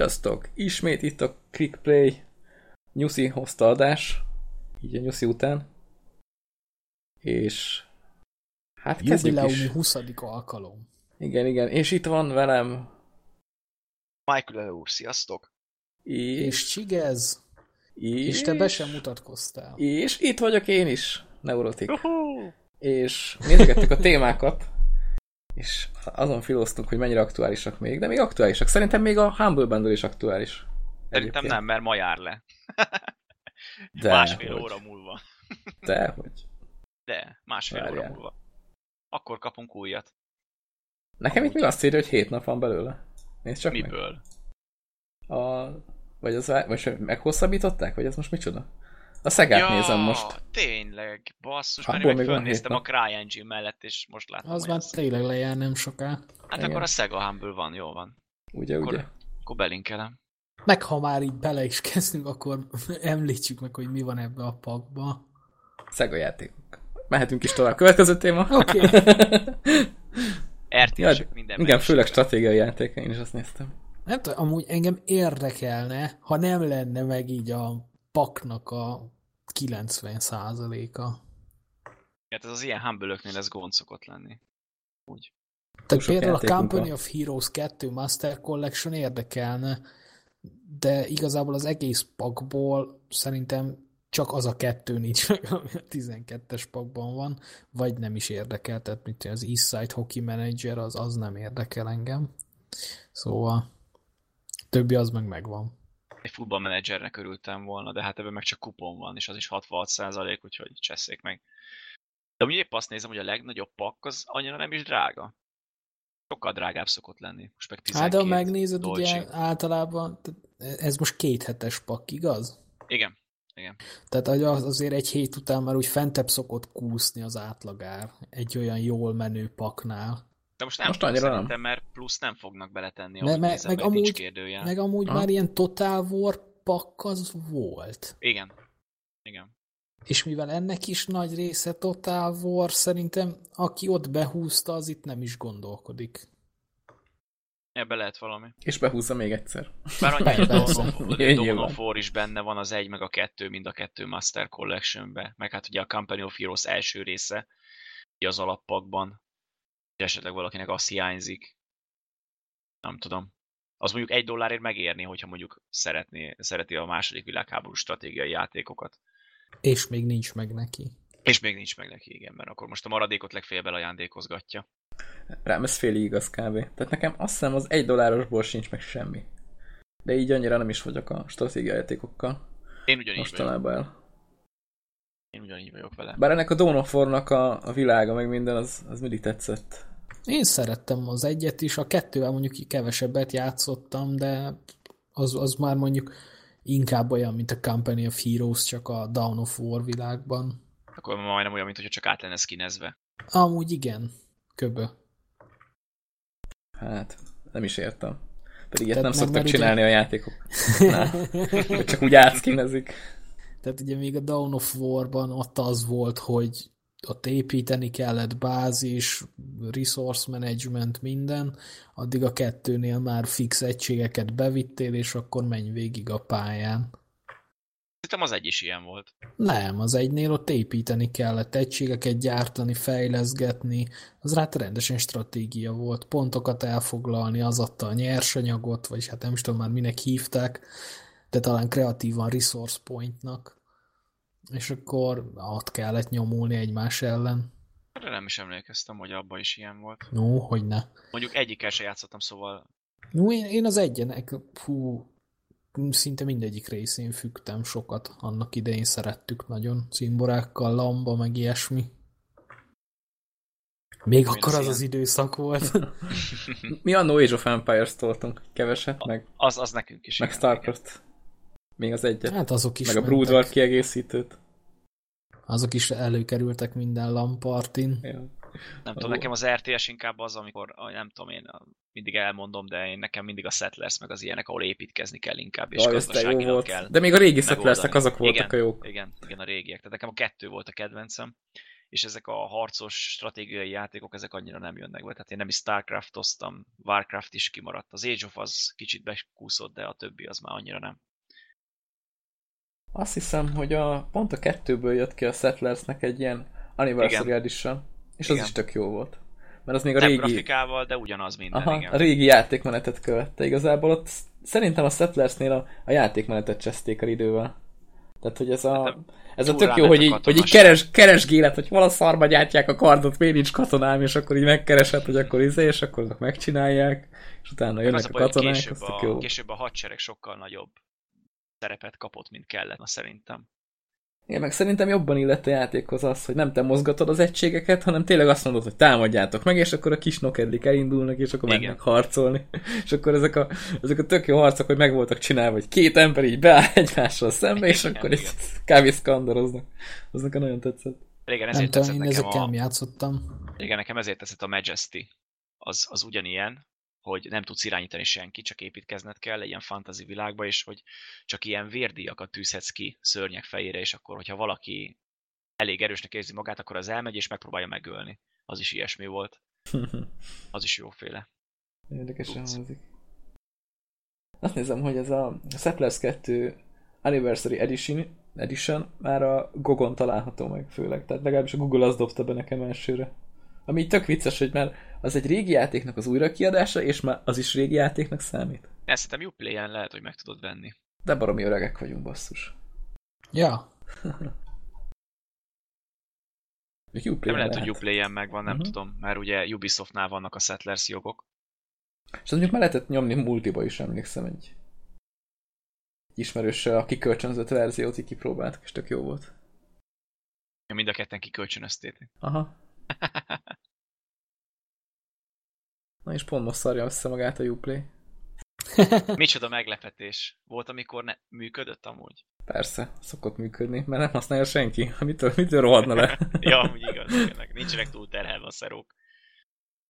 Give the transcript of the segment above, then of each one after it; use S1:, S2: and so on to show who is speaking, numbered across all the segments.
S1: Sziasztok! Ismét itt a Clickplay Nyuszi hozta adás, így a Nyuszi után. És hát kezdjük
S2: Jubileumi
S1: is.
S2: 20. alkalom.
S1: Igen, igen. És itt van velem
S3: Michael úr, sziasztok!
S1: és,
S2: És Csigez,
S1: és,
S2: és te be sem mutatkoztál.
S1: és itt vagyok én is, Neurotik. És nézegettük a témákat, és azon filóztunk, hogy mennyire aktuálisak még, de még aktuálisak. Szerintem még a Humble Bundle is aktuális.
S3: Szerintem
S1: Egyébként.
S3: nem, mert ma jár le.
S1: De,
S3: másfél
S1: hogy,
S3: óra múlva.
S1: De, hogy.
S3: De, másfél
S1: Várjál.
S3: óra múlva. Akkor kapunk újat.
S1: Nekem itt még azt írja, hogy hét nap van belőle. Nézd csak
S3: Miből?
S1: meg. A... Vagy, az, vagy meghosszabbították? Vagy ez most micsoda? A Szegát nézem most.
S3: tényleg, basszus,
S1: Hát,
S3: mert én fölnéztem a CryEngine mellett, és most látom,
S2: Az már tényleg lejár nem soká.
S3: Hát
S1: Igen.
S3: akkor a Sega Humble van, jó van.
S1: Ugye,
S3: Akkor-
S1: ugye?
S3: Akkor belinkelem.
S2: Meg ha már így bele is kezdünk, akkor említsük meg, hogy mi van ebbe a pakba.
S1: Szega játékok. Mehetünk is tovább. Következő téma.
S2: Oké.
S3: RTS-ek minden
S1: igen, főleg stratégiai játék, én is azt néztem.
S2: Nem tudom, amúgy engem érdekelne, ha nem lenne meg így a paknak a 90 százaléka.
S3: Hát ez az ilyen humble ez gond szokott lenni. Úgy.
S2: Tehát például a Company of Heroes 2 Master Collection érdekelne, de igazából az egész pakból szerintem csak az a kettő nincs meg, ami a 12-es pakban van, vagy nem is érdekel, tehát mint az East Side Hockey Manager, az, az nem érdekel engem. Szóval többi az meg megvan.
S3: Egy futballmenedzsernek örültem volna, de hát ebben meg csak kupon van, és az is 66 százalék, úgyhogy csesszék meg. De amúgy épp azt nézem, hogy a legnagyobb pak az annyira nem is drága. Sokkal drágább szokott lenni. Most meg 12
S2: Hát, de ha megnézed,
S3: dolcsi.
S2: ugye általában ez most két hetes pak, igaz?
S3: Igen. Igen.
S2: Tehát azért egy hét után már úgy fentebb szokott kúszni az átlagár egy olyan jól menő paknál.
S3: De most nem
S1: Most annyira nem.
S3: mert plusz nem fognak beletenni, nézem,
S2: meg
S3: meg,
S2: amúgy-. Meg amúgy már ilyen Total War pak az volt.
S3: Igen. Igen.
S2: És mivel ennek is nagy része Total War, szerintem aki ott behúzta, az itt nem is gondolkodik.
S3: Ebbe lehet valami.
S1: És behúzza még egyszer.
S3: Bár annyi, hogy a. Dawn of War is benne van az egy, meg a kettő, mind a kettő Master Collectionbe. Meg hát ugye a Company of Heroes első része, ugye az alappakban. Hogy Esetleg valakinek azt hiányzik. Nem tudom. Az mondjuk egy dollárért megérni, hogyha mondjuk szeretné, szereti a második világháború stratégiai játékokat.
S2: És még nincs meg neki.
S3: És még nincs meg neki, igen, mert akkor most a maradékot legfeljebb elajándékozgatja.
S1: Rám ez félig igaz kb. Tehát nekem azt hiszem az egy dollárosból sincs meg semmi. De így annyira nem is vagyok a stratégiai játékokkal.
S3: Én ugyanígy vagyok.
S1: Mostanában el.
S3: Én ugyanígy vagyok vele.
S1: Bár ennek a Dawn a, a világa, meg minden, az, az mindig tetszett.
S2: Én szerettem az egyet is, a kettővel mondjuk kevesebbet játszottam, de az, az már mondjuk inkább olyan, mint a Company of Heroes, csak a Dawn of War világban.
S3: Akkor majdnem olyan, mintha csak át lenne skinezve.
S2: Amúgy igen, köbö.
S1: Hát, nem is értem. Pedig ilyet nem szoktak
S2: már ugye-
S1: csinálni a játékok. Csak úgy átszkinezik.
S2: Tehát ugye még a Dawn of War-ban ott az volt, hogy ott építeni kellett bázis, resource management, minden, addig a kettőnél már fix egységeket bevittél, és akkor menj végig a pályán.
S3: Szerintem az egy is ilyen volt.
S2: Nem, az egynél ott építeni kellett, egységeket gyártani, fejleszgetni, az rá rendesen stratégia volt, pontokat elfoglalni, az adta a nyersanyagot, vagyis hát nem is tudom már minek hívták, de talán kreatívan resource pointnak, és akkor ott kellett nyomulni egymás ellen.
S3: Erre nem is emlékeztem, hogy abban is ilyen volt.
S2: No, hogy ne.
S3: Mondjuk egyikkel se játszottam, szóval
S2: No, én, én az egyenek, fú, szinte mindegyik részén fügtem sokat. Annak idején szerettük nagyon. Cimborákkal, lamba, meg ilyesmi. Még
S3: Mi
S2: akkor
S3: az
S2: az
S3: ilyen?
S2: az időszak volt.
S1: Mi a No Age of Empires toltunk keveset, meg,
S3: az, az nekünk is.
S1: meg
S3: igen,
S1: Starcraft. Még az egyet.
S2: hát azok is
S1: meg a
S2: mentek.
S1: Brood War kiegészítőt.
S2: Azok is előkerültek minden lampartin.
S1: Ja.
S3: Nem tudom, nekem az RTS inkább az, amikor, nem tudom én, mindig elmondom, de én nekem mindig a Settlers meg az ilyenek, ahol építkezni kell inkább, és
S1: Jaj, jó
S3: gazdaságilag
S1: volt.
S3: kell.
S1: De még a régi. Settlersek azok voltak
S3: igen,
S1: a jók.
S3: Igen, igen, a régiek. Tehát nekem a kettő volt a kedvencem. és ezek a harcos stratégiai játékok, ezek annyira nem jönnek be. Tehát én nem is Starcraft-oztam, Warcraft is kimaradt. Az Age of az kicsit bekúszott, de a többi az már annyira nem.
S1: Azt hiszem, hogy a, pont a kettőből jött ki a Settlersnek egy ilyen Anniversary. Edition, és
S3: Igen.
S1: az is tök jó volt. Mert az még a
S3: Nem
S1: régi,
S3: grafikával, de ugyanaz minden,
S1: aha,
S3: igen.
S1: a régi játékmenetet követte. Igazából ott szerintem a Settlersnél a, a játékmenetet cseszték el idővel. Tehát, hogy ez a, ez a tök jó, hogy így, hogy így keres, keresgélet, hogy hol a szarba gyártják a kardot, miért nincs katonám, és akkor így megkeresed, hogy akkor izé, és akkor azok megcsinálják, és utána jönnek
S3: az
S1: a
S3: a
S1: katonák,
S3: később a, később a hadsereg sokkal nagyobb szerepet kapott, mint kellett, na szerintem.
S1: Igen, meg szerintem jobban illett a játékhoz az, hogy nem te mozgatod az egységeket, hanem tényleg azt mondod, hogy támadjátok meg, és akkor a kis nokedlik elindulnak, és akkor
S3: Igen.
S1: mennek harcolni. És akkor ezek a, ezek a tök jó harcok, hogy meg voltak csinálva, hogy két ember így beáll egymással szembe, és
S3: Igen,
S1: akkor
S3: igen.
S1: így kb. szkandoroznak. Az nekem nagyon tetszett.
S2: Nem
S3: ezért
S2: tudom,
S3: tetszett
S2: én
S3: nekem
S2: ezekkel
S3: a,
S2: nem játszottam.
S3: régen nekem ezért tetszett a Majesty. Az, az ugyanilyen, hogy nem tudsz irányítani senki, csak építkezned kell egy ilyen fantasy világba, és hogy csak ilyen vérdíjakat tűzhetsz ki szörnyek fejére, és akkor, hogyha valaki elég erősnek érzi magát, akkor az elmegy és megpróbálja megölni. Az is ilyesmi volt. Az is jóféle.
S1: Érdekesen hangzik. Azt nézem, hogy ez a Settlers 2 Anniversary Edition, Edition már a Gogon található meg főleg. Tehát legalábbis a Google az dobta be nekem elsőre. Ami így tök vicces, hogy már az egy régi játéknak az újrakiadása, és már az is régi játéknak számít.
S3: Ezt szerintem Uplay-en lehet, hogy meg tudod venni.
S1: De baromi öregek vagyunk, basszus.
S2: Ja,
S3: Nem lehet, hogy Uplay-en megvan, nem
S1: Mhm.
S3: tudom, mert ugye Ubisoftnál vannak a Settlers jogok.
S1: És az mondjuk már lehetett nyomni multiba is, emlékszem, egy, ismerőssel a kikölcsönzött verziót így kipróbáltak, és tök jó volt.
S3: Mind a ketten kikölcsönöztétek.
S1: Aha. Na és pont most szarja össze magát a Uplay.
S3: Micsoda meglepetés. Volt, amikor ne működött amúgy?
S1: Persze, szokott működni, mert nem használja senki. Mitől, mitől rohadna le?
S3: ja, amúgy igaz, tényleg. Nincsenek túl terhelve a szerók.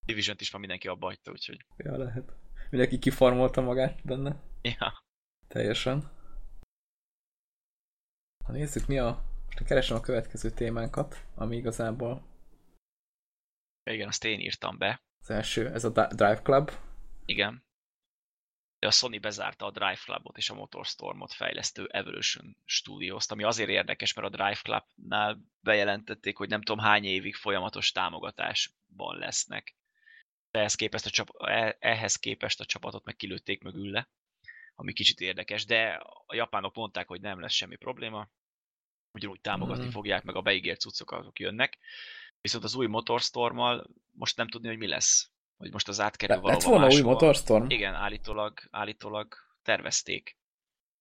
S3: division is már mindenki abba hagyta, úgyhogy...
S1: ja, lehet. Mindenki kifarmolta magát benne.
S3: Ja.
S1: Teljesen. Ha nézzük, mi a... Most keresem a következő témánkat, ami igazából
S3: Igen, azt én írtam be.
S1: Az első, ez a Drive Club.
S3: Igen. De a Sony bezárta a Drive Clubot és a Motorstormot fejlesztő Evolution Studios-t, ami azért érdekes, mert a Drive Clubnál bejelentették, hogy nem tudom hány évig folyamatos támogatásban lesznek. Ehhez képest a, csap- eh- ehhez képest a csapatot meg kilőtték mögülle, ami kicsit érdekes, de a japánok mondták, hogy nem lesz semmi probléma, ugyanúgy támogatni
S1: Mhm.
S3: fogják, meg a beígért cuccok azok jönnek. Viszont az új Motorstormmal most nem tudni, hogy mi lesz. Hogy most az átkerül
S1: Le- lett
S3: valahova
S1: volna új. Motorstorm?
S3: Igen, állítólag, állítólag tervezték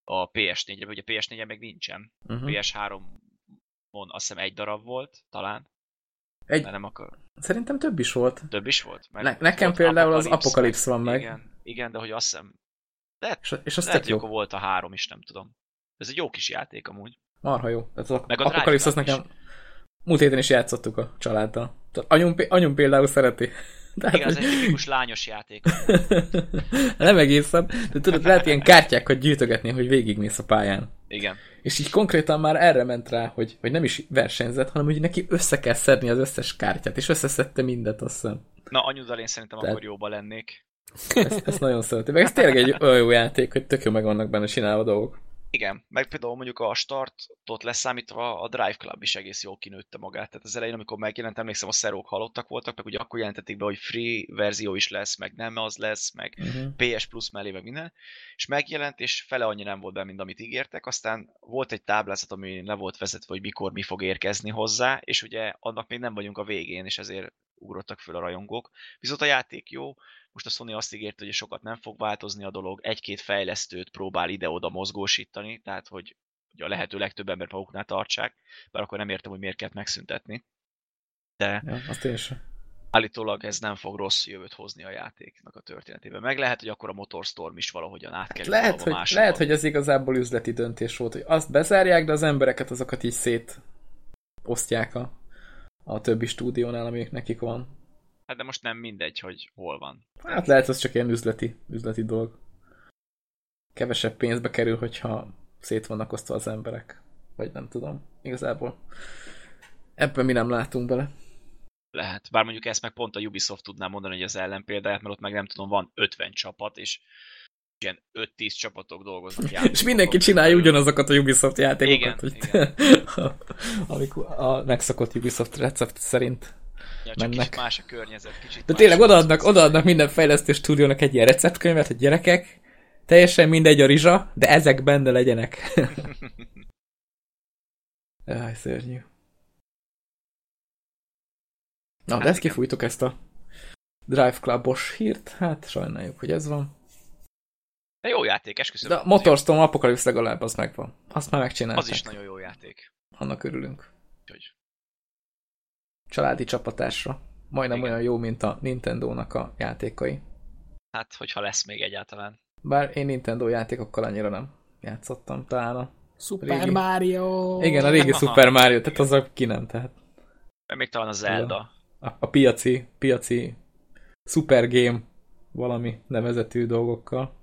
S3: a PS4-re, ugye PS4-en meg nincsen.
S1: Uh-huh.
S3: PS3-on azt hiszem egy darab volt, talán,
S1: Egy,
S3: de nem akar.
S1: szerintem több is volt.
S3: Több is volt? Mert
S1: Ne, nekem
S3: volt
S1: például az
S3: Apocalypse,
S1: Apocalypse van meg.
S3: Igen, igen, de hogy azt hiszem, lehet,
S1: És, és az
S3: lehet hogy
S1: jó.
S3: volt a három is, nem tudom. Ez egy jó kis játék amúgy.
S1: Marha jó. Tehát az
S3: Meg a
S1: Apocalypse az nekem... Múlt héten is játszottuk a családdal. Anyum, anyum például szereti. Tehát,
S3: Igen, az egy tipikus lányos játék.
S1: nem egészen, de tudod, lehet ilyen kártyákat gyűjtögetni, hogy végigmész a pályán.
S3: Igen.
S1: És így konkrétan már erre ment rá, hogy, hogy nem is versenyzett, hanem hogy neki össze kell szedni az összes kártyát, és összeszedte mindet, azt hiszem.
S3: Na, anyuddal én szerintem
S1: Tehát-
S3: akkor jóba lennék.
S1: Ezt, ezt nagyon szeretem. Meg ez tényleg egy olyan jó játék, hogy tök jó meg vannak benne csinálva dolgok.
S3: Igen, meg például mondjuk a startot leszámítva a Drive Club is egész jól kinőtte magát. Tehát az elején, amikor megjelent, emlékszem, a szerók halottak voltak, meg ugye akkor jelentették be, hogy free verzió is lesz, meg nem az lesz, meg
S1: Uh-huh.
S3: PS Plus mellé, meg minden, és megjelent, és fele annyi nem volt be, mint amit ígértek, aztán volt egy táblázat, ami le volt vezetve, hogy mikor mi fog érkezni hozzá, és ugye annak még nem vagyunk a végén, és ezért ugrottak föl a rajongók. Viszont a játék jó, most a Sony azt ígérte, hogy sokat nem fog változni a dolog, egy-két fejlesztőt próbál ide-oda mozgósítani, tehát hogy, hogy a lehető legtöbb ember maguknál tartsák, bár akkor nem értem, hogy miért kellett megszüntetni. De
S1: Ja, azt én sem.
S3: állítólag ez nem fog rossz jövőt hozni a játéknak a történetében. Meg lehet, hogy akkor a Motorstorm is valahogyan átkerül
S1: Lehet
S3: valahova
S1: hogy,
S3: máshova.
S1: lehet, hogy ez igazából üzleti döntés volt, hogy azt bezárják, de az embereket azokat így szét osztják a, a többi stúdiónál, amik nekik van.
S3: Hát de most nem mindegy, hogy hol van.
S1: Hát lehet, ez csak ilyen üzleti, üzleti dolog. Kevesebb pénzbe kerül, hogyha szét vannak osztva az emberek. Vagy nem tudom. Igazából Ebben mi nem látunk bele.
S3: Lehet. Bár mondjuk ezt meg pont a Ubisoft tudná mondani, hogy az ellenpéldáját, mert ott meg nem tudom, van 50 csapat, és ilyen 5-10 csapatok dolgoznak
S1: És mindenki csinálja ugyanazokat a Ubisoft játékokat,
S3: Igen,
S1: hogy
S3: igen.
S1: amikor a megszokott Ubisoft recept szerint.
S3: Ja, csak
S1: mennek.
S3: más a környezet, kicsit
S1: De tényleg odaadnak, odaadnak minden fejlesztő stúdiónak egy ilyen receptkönyvet, hogy gyerekek, teljesen mindegy a rizsa, de ezek benne legyenek. Jaj, szörnyű. Na, de
S3: Hát
S1: ezt
S3: igen.
S1: kifújtuk ezt a Drive Clubos hírt, hát sajnáljuk, hogy ez van.
S3: De jó játék, esküszöm.
S1: De a Motorstorm Apocalypse legalább az megvan. Azt már megcsinálták.
S3: Az is nagyon jó játék.
S1: Annak örülünk.
S3: Úgyhogy
S1: Családi csapatásra. Majdnem
S3: Igen.
S1: olyan jó, mint a Nintendo-nak a játékai.
S3: hát, hogyha lesz még egyáltalán.
S1: Bár én Nintendo játékokkal annyira nem játszottam, talán a...
S2: Super
S1: Régi.
S2: Mario!
S1: Igen, a régi. Super Mario, tehát az a ki nem, tehát
S3: Meg még talán a Zelda.
S1: a, a piaci, piaci Super Game valami nevezetű dolgokkal,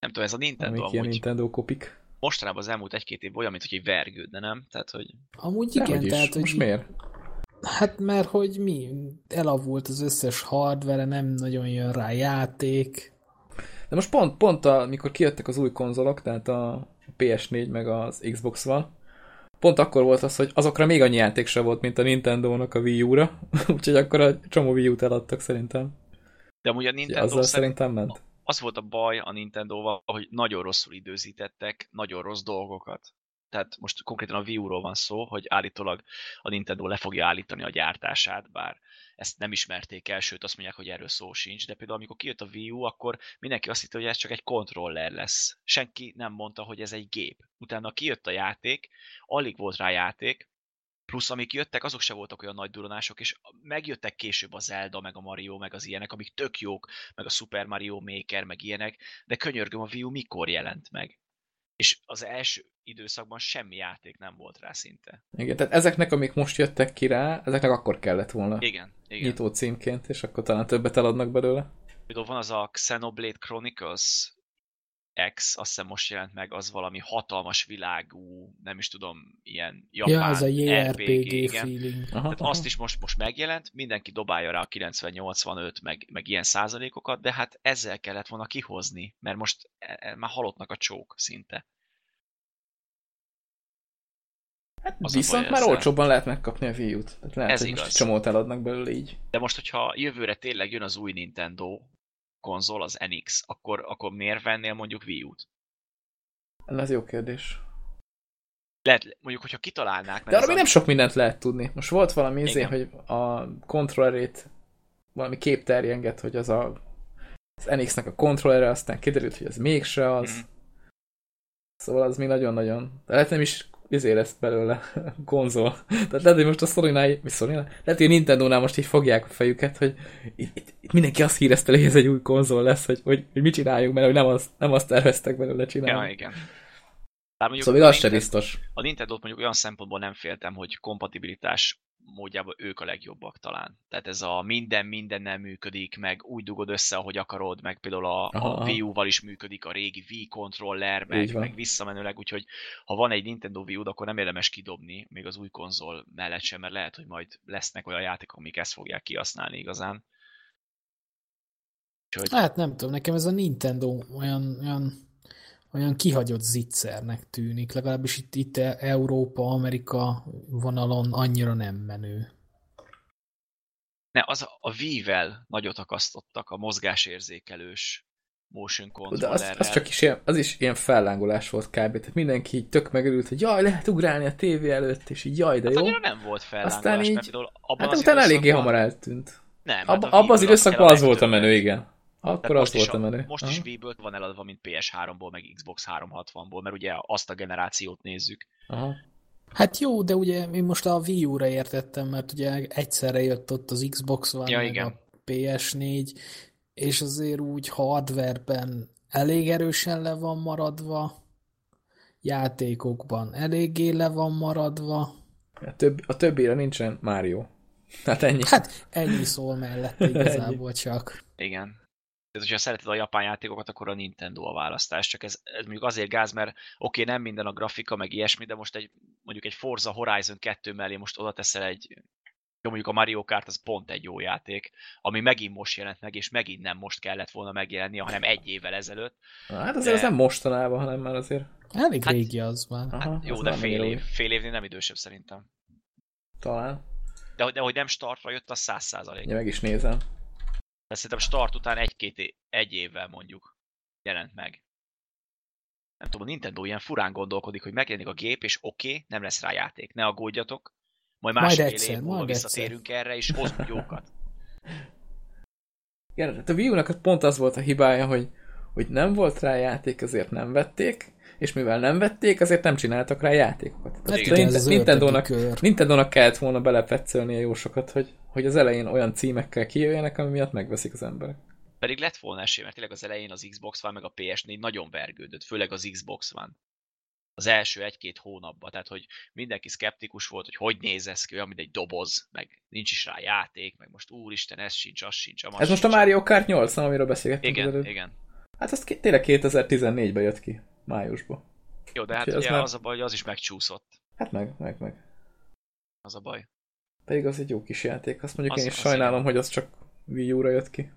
S3: Nem tudom, ez a Nintendo
S1: amik ilyen
S3: amúgy
S1: Nintendo kopik.
S3: mostanában az elmúlt egy-két év olyan, mint hogy egy vergődne, nem? Tehát, hogy
S2: Amúgy igen,
S1: Dehogy is.
S2: tehát, hogy...
S1: Most miért?
S2: Hát mert hogy mi? Elavult az összes hardware, nem nagyon jön rá játék.
S1: De most pont, pont a, mikor kijöttek az új konzolok, tehát a PS4 meg az Xbox van, pont akkor volt az, hogy azokra még annyi játék se volt, mint a Nintendo-nak a Wii U-ra, úgyhogy akkor a csomó Wii U-t eladtak szerintem.
S3: de amúgy a Nintendo
S1: azzal
S3: szerint
S1: szerintem ment.
S3: az volt a baj a Nintendo-val, hogy nagyon rosszul időzítettek nagyon rossz dolgokat. Tehát most konkrétan a Wii U-ról van szó, hogy állítólag a Nintendo le fogja állítani a gyártását, bár ezt nem ismerték el, sőt azt mondják, hogy erről szó sincs, de például amikor kijött a Wii U, akkor mindenki azt hitte, hogy ez csak egy kontroller lesz. Senki nem mondta, hogy ez egy gép. Utána kijött a játék, alig volt rá játék, plusz amik jöttek, azok se voltak olyan nagy duranások, és megjöttek később a Zelda, meg a Mario, meg az ilyenek, amik tök jók, meg a Super Mario Maker, meg ilyenek, de könyörgöm, a Wii U mikor jelent meg? És az első időszakban semmi játék nem volt rá szinte.
S1: Igen, tehát ezeknek, amik most jöttek ki rá, ezeknek akkor kellett volna
S3: Igen, igen.
S1: nyitó címként, és akkor talán többet eladnak belőle.
S3: Például van az a Xenoblade Chronicles X, azt hiszem most jelent meg, az valami hatalmas világú, nem is tudom, ilyen japán
S2: Ja, ez a JRPG
S3: igen.
S2: feeling.
S1: Aha,
S3: Tehát
S1: aha.
S3: azt is most, most megjelent, mindenki dobálja rá a 90-85, meg, meg ilyen százalékokat, de hát ezzel kellett volna kihozni, mert most e, e, már halottnak a csók szinte. az a
S1: Viszont már
S3: ezzel.
S1: olcsóbban lehet megkapni a Wii U-t. Tehát lehet,
S3: Ez
S1: hogy most
S3: igaz.
S1: egy csomót eladnak belőle így.
S3: De most, hogyha jövőre tényleg jön az új Nintendo konzol, az NX, akkor, akkor miért vennél mondjuk Wii U-t?
S1: Ez jó kérdés.
S3: Lehet, mondjuk, hogyha kitalálnák,
S1: De arra még
S3: a-
S1: nem sok mindent lehet tudni. Most volt valami izé,
S3: Igen.
S1: hogy a kontrollerét valami kép terjenget, hogy az a az NX-nek a kontrollere, aztán kiderült, hogy ez mégse az.
S3: Mhm.
S1: Szóval az mi nagyon-nagyon... De lehet nem is izé lesz belőle konzol. Tehát lehet, hogy most a Sony-nál, mi sony lehet, hogy a Nintendo-nál most így fogják a fejüket, hogy itt, itt, itt mindenki azt hírezte, hogy ez egy új konzol lesz, hogy, hogy, hogy mit csináljunk, mert hogy nem azt, nem azt terveztek belőle csinálni.
S3: Ja, igen. Bár mondjuk
S1: Szóval még
S3: a
S1: az
S3: Nintendo-
S1: biztos.
S3: A Nintendo-t mondjuk olyan szempontból nem féltem, hogy kompatibilitás módjában ők a legjobbak talán. Tehát ez a minden mindennel működik, meg úgy dugod össze, ahogy akarod, meg például a,
S1: Aha,
S3: a. Wii U-val is működik, a régi Wii controller, meg, meg visszamenőleg, úgyhogy ha van egy Nintendo Wii U, akkor nem érdemes kidobni, még az új konzol mellett sem, mert lehet, hogy majd lesznek olyan játékok, amik ezt fogják kihasználni igazán. Úgyhogy
S2: Hát nem tudom, nekem ez a Nintendo olyan, olyan, olyan kihagyott zicsernek tűnik, legalábbis itt, itt Európa, Amerika vonalon annyira nem menő.
S3: ne, az a, a Wii-vel nagyot akasztottak a mozgásérzékelős motion
S1: De
S3: controllerrel.
S1: az, az, csak is ilyen, az is ilyen fellángolás volt kb. Tehát mindenki így tök megörült, hogy jaj, lehet ugrálni a tévé előtt, és így jaj, de
S3: Hát
S1: jó.
S3: annyira nem volt fellángolás,
S1: Aztán így-
S3: mert például abban
S1: Hát
S3: az
S1: utána eléggé hamar eltűnt.
S3: Nem, hát
S1: abban az időszakban az volt a menő, igen. Akkor
S3: most is
S1: volt a menő.
S3: Most is
S1: Aha.
S3: Wii-ből van eladva, mint PS3-ból, meg Xbox 360-ból, mert ugye azt a generációt nézzük.
S1: Aha.
S2: Hát jó, de ugye én most a Wii U-ra értettem, mert ugye egyszerre jött ott az Xbox One,
S3: Ja,
S2: meg
S3: igen.
S2: a PS4, és azért úgy hardwareben elég erősen le van maradva, játékokban eléggé le van maradva.
S1: A, több, a többére nincsen Mario. Hát ennyi.
S2: Hát ennyi szól mellette igazából csak.
S3: Igen. Tehát, hogyha szereted a japán játékokat, akkor a Nintendo a választás. Csak ez, ez mondjuk azért gáz, mert oké, okay, nem minden a grafika, meg ilyesmi, de most egy, mondjuk egy Forza Horizon 2 mellé most oda teszel egy jó, mondjuk a Mario Kart az pont egy jó játék, ami megint most jelent meg, és megint nem most kellett volna megjelenni, hanem egy évvel ezelőtt.
S1: Hát azért de... ez nem mostanában, hanem már azért...
S2: Elég hát, régi az már.
S3: Hát Aha, jó, de fél év, fél évnél nem idősebb szerintem.
S1: Talán.
S3: De, de hogy nem startra jött, az száz százalék.
S1: Ja, meg is nézem.
S3: De szerintem start után egy-két egy évvel mondjuk jelent meg. Nem tudom, a Nintendo ilyen furán gondolkodik, hogy megjelenik a gép, és oké, okay, nem lesz rá játék. Ne aggódjatok, majd másfél majd egyszer, év múlva visszatérünk egyszer. erre, és hozunk jókat.
S1: Igen, hát a Wii U-nak pont az volt a hibája, hogy, hogy nem volt rá játék, ezért nem vették, és mivel nem vették, azért nem csináltak rá játékokat. Hát igen, ez Nintendo-nak, Nintendo-nak kellett volna belepetszelnie jó sokat, hogy, hogy az elején olyan címekkel kijöjjenek, ami miatt megveszik az emberek.
S3: Pedig lett volna esély, mert tényleg az elején az Xbox van, meg a PS4 nagyon vergődött, főleg az Xbox van az első egy-két hónapban, tehát hogy mindenki szkeptikus volt, hogy hogy néz ez ki, olyan, mint egy doboz, meg nincs is rá játék, meg most úristen, ez sincs, az sincs,
S1: amaz Ez most a Mario Kart 8, nem, amiről beszélgettünk.
S3: Igen, előtt. igen.
S1: Hát ez tényleg 2014-ben jött ki, májusban.
S3: Jó, de hát ugye az, már... az a baj, hogy az is megcsúszott.
S1: Hát meg, meg, meg.
S3: Az a baj.
S1: Pedig az egy jó kis játék, azt mondjuk az, én is sajnálom, igen. hogy az csak Wii U-ra jött ki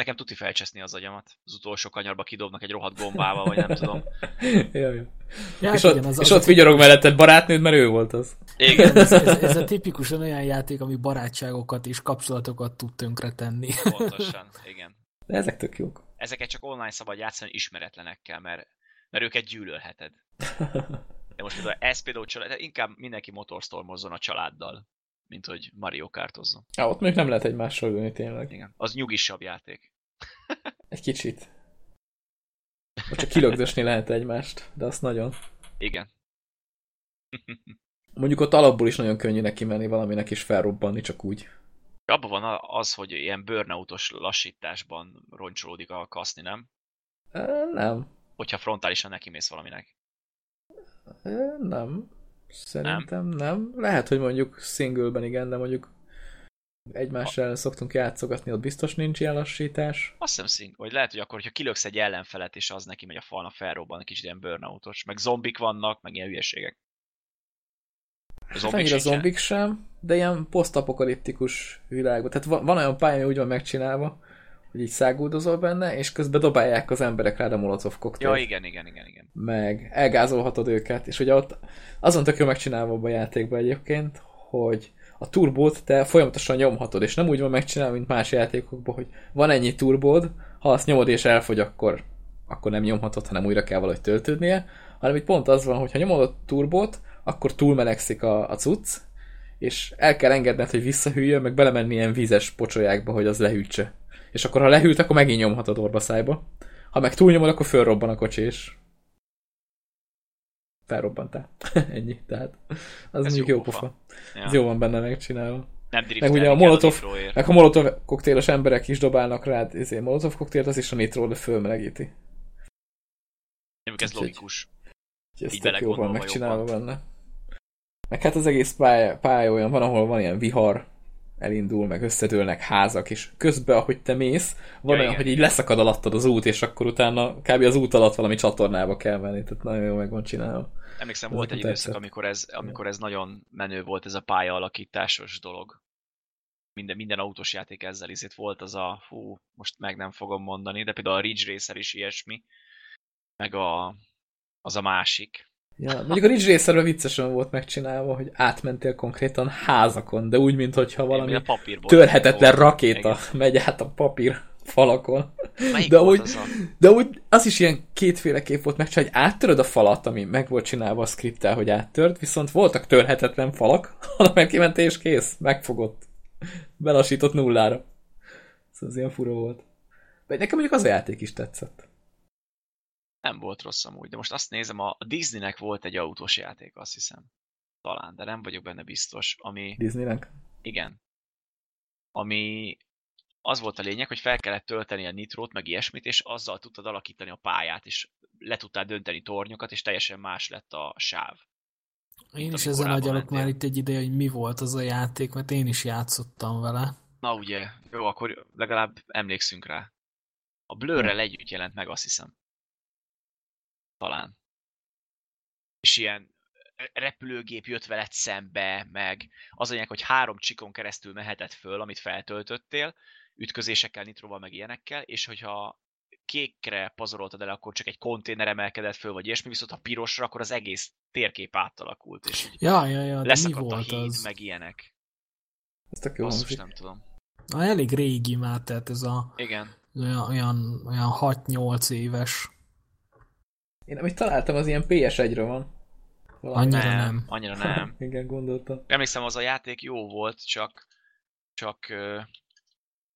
S3: nekem tuti felcseszni az agyamat. Az utolsó kanyarba kidobnak egy rohadt gombával, vagy nem tudom.
S1: ja, ja. Ja, és, igen, ott, az, és az ott vigyorog melletted barátnőd, mert ő volt az.
S3: Igen.
S2: ez, ez, ez a tipikusan olyan játék, ami barátságokat és kapcsolatokat tud tönkretenni.
S3: Pontosan, igen.
S1: De ezek tök jók.
S3: Ezeket csak online szabad játszani ismeretlenekkel, mert, mert őket gyűlölheted. De most például ez például család, inkább mindenki motorstormozzon a családdal mint hogy Mario Kartozzon.
S1: Ja, ott még nem lehet egymással ülni tényleg.
S3: Igen, az nyugisabb játék.
S1: Egy kicsit. Most csak kilögdösni lehet egymást, de azt nagyon.
S3: Igen.
S1: Mondjuk ott alapból is nagyon könnyű neki menni valaminek is felrobbanni, csak úgy.
S3: Abban van az, hogy ilyen burnoutos lassításban roncsolódik a kaszni, nem?
S1: E, nem.
S3: Hogyha frontálisan neki mész valaminek.
S1: E, nem. Szerintem nem. nem. Lehet, hogy mondjuk singleben igen, de mondjuk egymással szoktunk játszogatni, ott biztos nincs ilyen lassítás.
S3: Azt hiszem szing, vagy lehet, hogy akkor, hogyha kilöksz egy ellenfelet, és az neki megy a falna felrobban, kicsit ilyen burnoutos, meg zombik vannak, meg ilyen hülyeségek.
S1: Hát zombik zombik sem, de ilyen posztapokaliptikus világban. Tehát van, van olyan pálya, ami úgy van megcsinálva, hogy így száguldozol benne, és közben dobálják az emberek rád a molotov koktélt.
S3: Ja, igen, igen, igen, igen.
S1: Meg elgázolhatod őket, és ugye ott azon tök jó megcsinálva a játékban egyébként, hogy a turbót te folyamatosan nyomhatod, és nem úgy van megcsinálva, mint más játékokban, hogy van ennyi turbód, ha azt nyomod és elfogy, akkor, akkor nem nyomhatod, hanem újra kell valahogy töltődnie, hanem itt pont az van, hogy ha nyomod a turbót, akkor túlmelegszik a, a cucc, és el kell engedned, hogy visszahűljön, meg belemenni ilyen vízes pocsolyákba, hogy az lehűtse és akkor ha lehűlt, akkor megint nyomhatod orba szájba. Ha meg túlnyomod, akkor fölrobban a kocsi, és felrobbantál. Ennyi, tehát az Ez mondjuk jó pofa. pofa. Ja. Ez jó van benne megcsinálva.
S3: Nem
S1: meg ugye a molotov, a meg a molotov koktélos emberek is dobálnak rád ezért molotov koktélt, az is a nitro, de fölmelegíti.
S3: Nem, ez logikus.
S1: Ez tök jó van megcsinálva jobban. benne. Meg hát az egész pálya, pálya olyan van, ahol van ilyen vihar, elindul, meg összedőlnek házak, és közben, ahogy te mész, van ja, olyan, igen. hogy így leszakad alattad az út, és akkor utána kb. az út alatt valami csatornába kell menni, tehát nagyon jó meg van csinálva.
S3: Emlékszem, volt egy időszak, amikor ez, amikor ez nagyon menő volt, ez a pálya alakításos dolog. Minden, minden autós játék ezzel itt volt az a, hú, most meg nem fogom mondani, de például a Ridge Racer is ilyesmi, meg a, az a másik,
S1: Ja, mondjuk a Ridge Racerben viccesen volt megcsinálva, hogy átmentél konkrétan házakon, de úgy, mintha valami törhetetlen rakéta Igen. megy át a papír falakon. de úgy, az a... de úgy az is ilyen kétféleképp volt megcsinálva, hogy áttöröd a falat, ami meg volt csinálva a skriptel, hogy áttört, viszont voltak törhetetlen falak, hanem kimentél és kész, megfogott. Belasított nullára. Szóval az ilyen fura volt. De nekem mondjuk az a játék is tetszett
S3: nem volt rossz amúgy, de most azt nézem, a Disneynek volt egy autós játék, azt hiszem. Talán, de nem vagyok benne biztos. Ami...
S1: Disneynek?
S3: Igen. Ami az volt a lényeg, hogy fel kellett tölteni a nitrót, meg ilyesmit, és azzal tudtad alakítani a pályát, és le tudtál dönteni tornyokat, és teljesen más lett a sáv.
S2: Én is ezen agyalok már itt egy ideje, hogy mi volt az a játék, mert én is játszottam vele.
S3: Na ugye, jó, akkor legalább emlékszünk rá. A Blurrel együtt jelent meg, azt hiszem. Talán. És ilyen repülőgép jött veled szembe, meg az anyag, hogy három csikon keresztül mehetett föl, amit feltöltöttél, ütközésekkel, nitroval, meg ilyenekkel, és hogyha kékre pazaroltad el, akkor csak egy konténer emelkedett föl, vagy ilyesmi, viszont ha pirosra, akkor az egész térkép átalakult, és így
S2: Ja, ja, ja, de mi
S3: leszakadt a
S2: volt
S3: híd,
S2: az?
S3: meg ilyenek.
S1: Ez tök jó
S3: nem tudom.
S2: Na, elég régi már, tehát ez a
S3: Igen.
S2: olyan, olyan, olyan 6-8 éves.
S1: Én amit találtam, az ilyen PS1-ről van. Valami.
S2: Annyira
S3: nem,
S2: nem.
S3: Annyira nem.
S1: Igen, gondoltam.
S3: Emlékszem, az a játék jó volt, csak csak uh,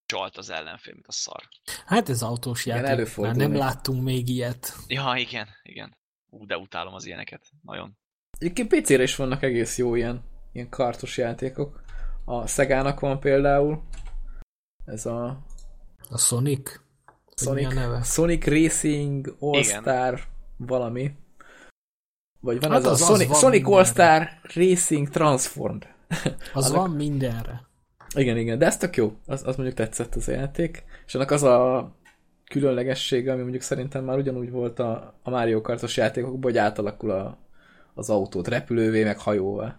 S3: csalt az ellenfél, mint a szar.
S2: Hát ez autós
S1: Igen,
S2: játék, már nem láttunk még ilyet.
S3: Ja, igen, igen. Ú, de utálom az ilyeneket. Nagyon.
S1: Egyébként PC-re is vannak egész jó ilyen, ilyen kartos játékok. A Szegának van például. Ez a
S2: A Sonic?
S1: Sonic,
S2: a neve?
S1: Sonic Racing All
S3: Igen.
S1: Star valami. Vagy van
S2: Hát
S1: az, az,
S2: az-
S1: a Sonic, Sonic All
S2: mindenre.
S1: Star Racing Transformed.
S2: Az
S1: Annak-
S2: van mindenre.
S1: Igen, igen, de ez tök jó. Az, az mondjuk tetszett az játék. És annak az a különlegessége, ami mondjuk szerintem már ugyanúgy volt a, a Mario Kartos játékokban, hogy átalakul a, az autót repülővé, meg hajóvá.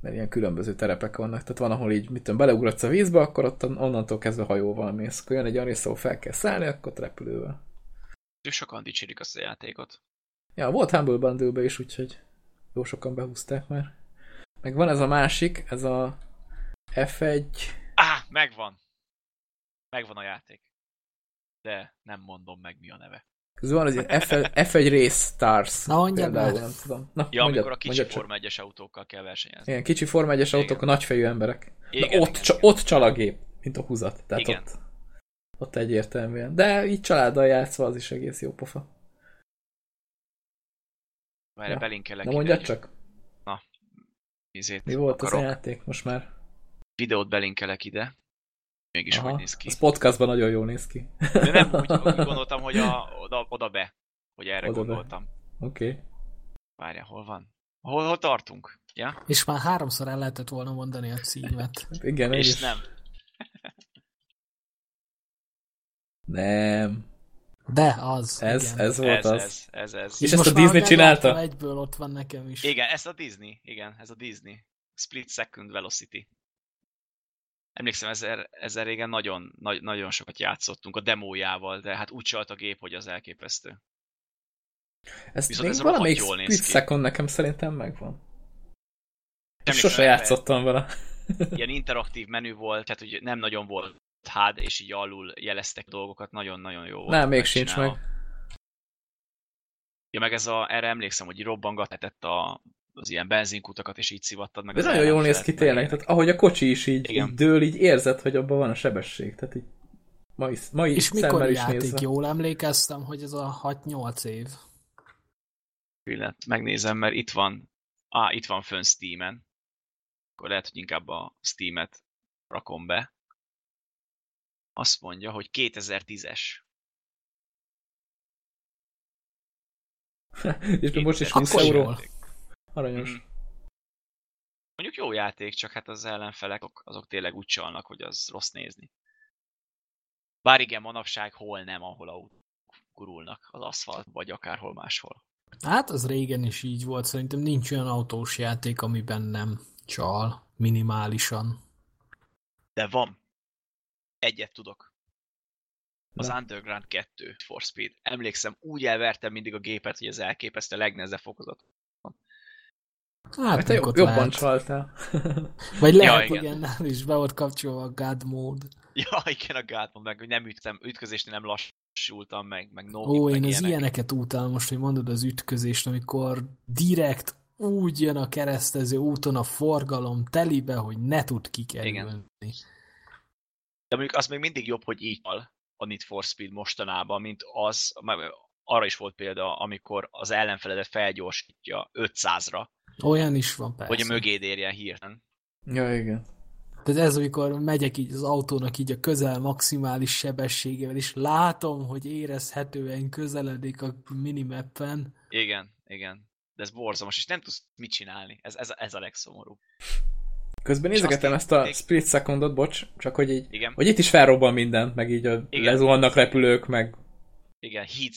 S1: Mert ilyen különböző terepek vannak. Tehát van, ahol így, mit tudom, beleugratsz a vízbe, akkor ott onnantól kezdve hajóval mész. Akkor jön egy olyan rész, ahol fel kell szállni, akkor ott repülővel.
S3: Ők sokan dicsérik azt a játékot.
S1: Ja, volt Humble bundle is, úgyhogy jó sokan behúzták már. Meg van ez a másik, ez a F1...
S3: Á, megvan! Megvan a játék. De nem mondom meg, mi a neve.
S1: Ez van, hogy F1, F1 Race Stars.
S2: Na, mondjad
S1: például, nem tudom. Na,
S3: Ja,
S1: mondjad-
S3: amikor a kicsi. Forma 1-es autókkal kell versenyezni.
S1: Igen, kicsi Forma 1-es
S3: Igen.
S1: autók, a nagyfejű emberek.
S3: Igen,
S1: De ott,
S3: igen,
S1: csa,
S3: igen.
S1: ott csal a gép, mint a húzat. Tehát
S3: Igen.
S1: ott, ott egyértelműen. De így családdal játszva az is egész jó pofa.
S3: Várj,
S1: Ja.
S3: belinkelek
S1: Na mondjad
S3: egy
S1: csak,
S3: izét
S1: mi volt az a
S3: akarok.
S1: játék most már?
S3: Videót belinkelek ide. Mégis hogy néz ki.
S1: Az podcastban nagyon jól néz ki.
S3: De nem úgy, úgy gondoltam, hogy a, oda, oda be. Hogy erre
S1: Oda
S3: gondoltam.
S1: Oké. Okay.
S3: Várjál, hol van? Hol, hol tartunk? Ja?
S2: És már háromszor el lehetett volna mondani a címet.
S1: Igen,
S3: És
S1: és
S3: nem.
S1: Nem.
S2: De az.
S1: Ez,
S2: igen.
S1: ez volt
S3: Ez,
S1: az.
S3: ez, ez, ez.
S1: És
S2: most
S1: ezt a Disney csinálta?
S2: Egyből ott van nekem is.
S3: Igen, ez a Disney. Igen, ez a Disney. Split Second Velocity. Emlékszem, ezzel, ezzel régen nagyon, nagy, nagyon sokat játszottunk a demójával, de hát úgy csalt a gép, hogy az elképesztő.
S1: Ez
S3: Viszont
S1: még
S3: ez
S1: valamelyik
S3: rohadt jól néz
S1: Split
S3: ki.
S1: Second nekem szerintem megvan. És sose játszottam vele.
S3: Ilyen interaktív menü volt, tehát hogy nem nagyon volt HUD, és így alul jeleztek dolgokat, nagyon-nagyon jó volt.
S1: Nem, még sincs meg.
S3: Ja, meg ez a, erre emlékszem, hogy robbangatett a, az ilyen benzinkutakat, és így szivattad meg
S1: De nagyon jól néz ki tényleg, tehát ahogy a kocsi is így,
S3: Igen.
S1: így dől, így érzed, hogy abban van a sebesség. Tehát így mai, mai
S2: És mikor
S1: szemmel is
S2: játék?
S1: nézve.
S2: Jól emlékeztem, hogy ez a 6-8 év.
S3: Pillanat, megnézem, mert itt van, á, itt van fönn Steam-en. Akkor lehet, hogy inkább a Steam-et rakom be. Azt mondja, hogy 2010-es.
S1: és még most is
S3: Akkor
S1: 20
S2: Akkor
S1: euró. Aranyos.
S3: Mhm. Mondjuk jó játék, csak hát az ellenfelek azok, azok tényleg úgy csalnak, hogy az rossz nézni. Bár igen, manapság hol nem, ahol autók gurulnak az aszfalt, vagy akárhol máshol.
S2: Hát az régen is így volt, szerintem nincs olyan autós játék, amiben nem csal, minimálisan.
S3: De van. Egyet tudok. Az
S1: Na.
S3: Underground 2 for Speed. Emlékszem, úgy elvertem mindig a gépet, hogy ez elképesztő a legnehezebb fokozat.
S2: Hát,
S1: Hát te jobb,
S2: ott
S1: jobban
S2: lehet.
S1: csaltál.
S2: Vagy lehet,
S3: igen.
S2: igen, nál is be volt kapcsolva a God mode.
S3: Ja, igen, a gátmond meg, hogy nem üttem, ütközésnél nem lassultam meg, meg no
S2: Ó,
S3: meg
S2: én az
S3: ilyenek.
S2: ilyeneket utálom most, hogy mondod az ütközést, amikor direkt úgy jön a keresztező úton a forgalom telibe, hogy ne tud kikerülni.
S3: De mondjuk az még mindig jobb, hogy így van a Need for Speed mostanában, mint az, mert arra is volt példa, amikor az ellenfeledet felgyorsítja 500-ra,
S2: Olyan is van persze.
S3: hogy a mögéd érjen hirtelen.
S1: ja, igen.
S2: Tehát ez, amikor megyek így az autónak így a közel maximális sebességével, és látom, hogy érezhetően közeledik a minimappen.
S3: Igen, igen. De ez borzalmas, és nem tudsz mit csinálni. Ez, ez, ez a legszomorúbb.
S1: Közben nézegetem ezt a split secondot, bocs, csak hogy így,
S3: Igen,
S1: hogy itt is felrobban minden, meg így a,
S3: Igen.
S1: lezuhannak repülők, meg
S3: igen, híd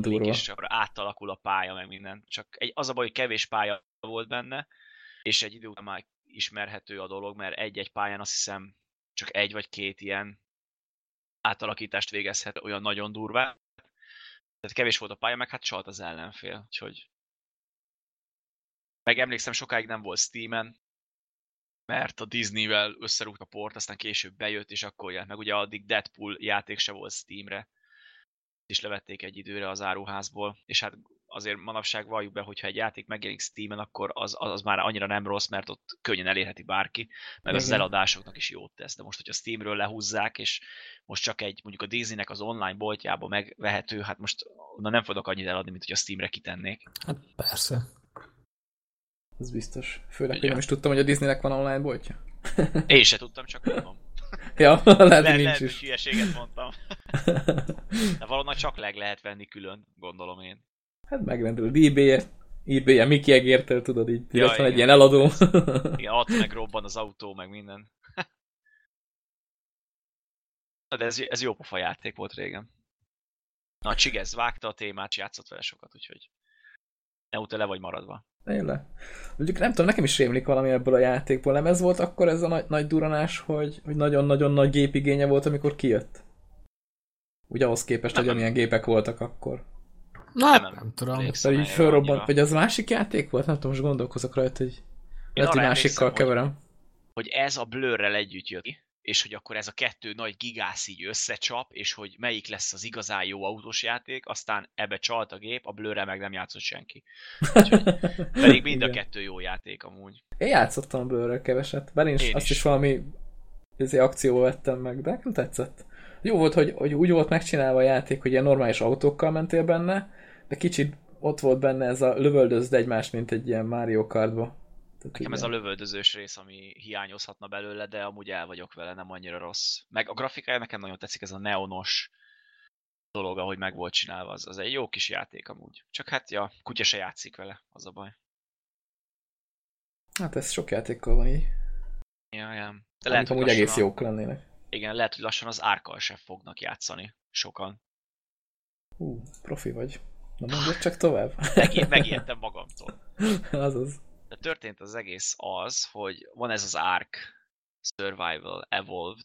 S1: durva.
S3: és akkor átalakul a pálya, meg minden. Csak egy, az a baj, hogy kevés pálya volt benne, és egy idő után már ismerhető a dolog, mert egy-egy pályán azt hiszem csak egy vagy két ilyen átalakítást végezhet olyan nagyon durvá. Tehát kevés volt a pálya, meg hát csalt az ellenfél, úgyhogy... Meg emlékszem, sokáig nem volt Steamen, mert a Disney-vel összerúgt a port, aztán később bejött, és akkor jelent meg. Ugye addig Deadpool játék se volt Steamre, és levették egy időre az áruházból, és hát azért manapság valljuk be, hogyha egy játék megjelenik Steamen, akkor az, az, az már annyira nem rossz, mert ott könnyen elérheti bárki, meg az
S1: Igen.
S3: eladásoknak is jót tesz. De most, hogyha Steamről lehúzzák, és most csak egy, mondjuk a Disneynek az online boltjába megvehető, hát most onnan nem fogok annyit eladni, mint hogy a Steamre kitennék.
S2: Hát persze.
S1: Az biztos. Főleg, hogy
S3: Igen.
S1: nem is tudtam, hogy a Disneynek van online boltja.
S3: Én se tudtam, csak mondom.
S1: Ja, lehet, hogy
S3: Le,
S1: nincs
S3: lehet, hogy
S1: is.
S3: hülyeséget mondtam. De valóban csak leg lehet venni külön, gondolom én.
S1: hát megrendeled eBay-et, eBay-en Mickey egértel, tudod így.
S3: Ja,
S1: van egy ilyen eladó.
S3: Igen, ott meg robban az autó, meg minden. Na, de ez, ez jó pofa játék volt régen. Na, a Csigez vágta a témát, játszott vele sokat, úgyhogy ne le vagy maradva.
S1: Tényleg. Mondjuk nem tudom, nekem is rémlik valami ebből a játékból. Nem ez volt akkor ez a nagy, nagy duranás, hogy, hogy nagyon-nagyon nagy gépigénye volt, amikor kijött? Ugye ahhoz képest,
S3: Nem,
S1: hogy amilyen gépek voltak akkor.
S2: Na,
S3: Nem,
S2: nem,
S3: nem.
S2: tudom.
S1: Szóval így fölrobbant, vagy az másik játék volt? Nem tudom, most gondolkozok rajta, hogy lehet, hogy másikkal
S3: hogy-
S1: keverem.
S3: Hogy ez a blurrel együtt jött ki, és hogy akkor ez a kettő nagy gigász így összecsap, és hogy melyik lesz az igazán jó autós játék, aztán ebbe csalt a gép, a blurrel meg nem játszott senki. Úgyhogy, pedig mind a kettő jó játék amúgy.
S1: Én játszottam a blur keveset, bár én is, azt
S3: is.
S1: valami izé, akcióval vettem meg, de nekem tetszett. Jó volt, hogy, hogy úgy volt megcsinálva a játék, hogy ilyen normális autókkal mentél benne, de kicsit ott volt benne ez a lövöldözd egymást, mint egy ilyen Mario Kartba. Tehát
S3: Nekem ez
S1: ugye-
S3: a lövöldözős rész, ami hiányozhatna belőle, de amúgy el vagyok vele, nem annyira rossz. Meg a grafikája nekem nagyon tetszik, ez a neonos dolog, ahogy meg volt csinálva, az, az egy jó kis játék amúgy. Csak hát, ja, kutya se játszik vele, az a baj.
S1: Hát ez sok játékkal van így.
S3: Ja, ja. De lehet,
S1: amúgy egész
S3: a,
S1: jók lennének.
S3: Igen, lehet, hogy lassan az árkal se fognak játszani sokan.
S1: Hú, profi vagy. Na mondjad csak tovább.
S3: Megijed, megijedtem magamtól.
S1: Azaz.
S3: Történt az egész az, hogy van ez az Ark Survival Evolved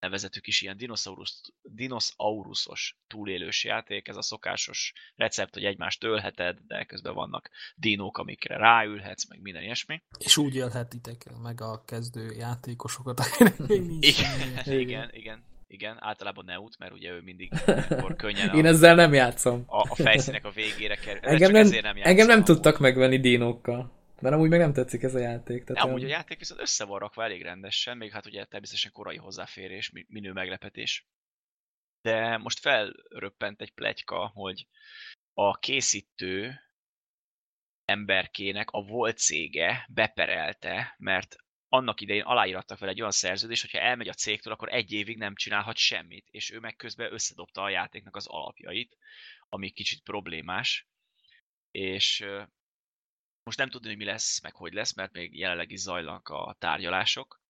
S3: nevezetük is ilyen dinoszaurusz, dinosauruszos túlélős játék, ez a szokásos recept, hogy egymást ölheted, de közben vannak dinók, amikre ráülhetsz, meg minden ilyesmi.
S2: És úgy élhetitek meg a kezdő játékosokat, akinek még nincs
S3: Igen,
S2: semmije.
S3: igen, igen, igen, általában Neut, mert ugye ő mindig könnyen
S1: Én
S3: a,
S1: ezzel nem játszom.
S3: a, a fejszínek a végére kerül.
S1: Engem nem,
S3: ezért nem
S1: engem nem
S3: játszom
S1: tudtak megvenni dinókkal. Mert amúgy meg nem tetszik ez a játék. Tehát
S3: amúgy a játék viszont össze van rakva elég rendesen, még hát ugye természetesen korai hozzáférés, mi- minő meglepetés. De most felröppent egy pletyka, hogy a készítő emberkének a volt cége beperelte, mert annak idején aláírattak vele egy olyan szerződést, hogyha elmegy a cégtől, akkor egy évig nem csinálhat semmit, és ő meg közben összedobta a játéknak az alapjait, ami kicsit problémás, és most nem tudni, hogy mi lesz, meg hogy lesz, mert még jelenleg is zajlanak a tárgyalások.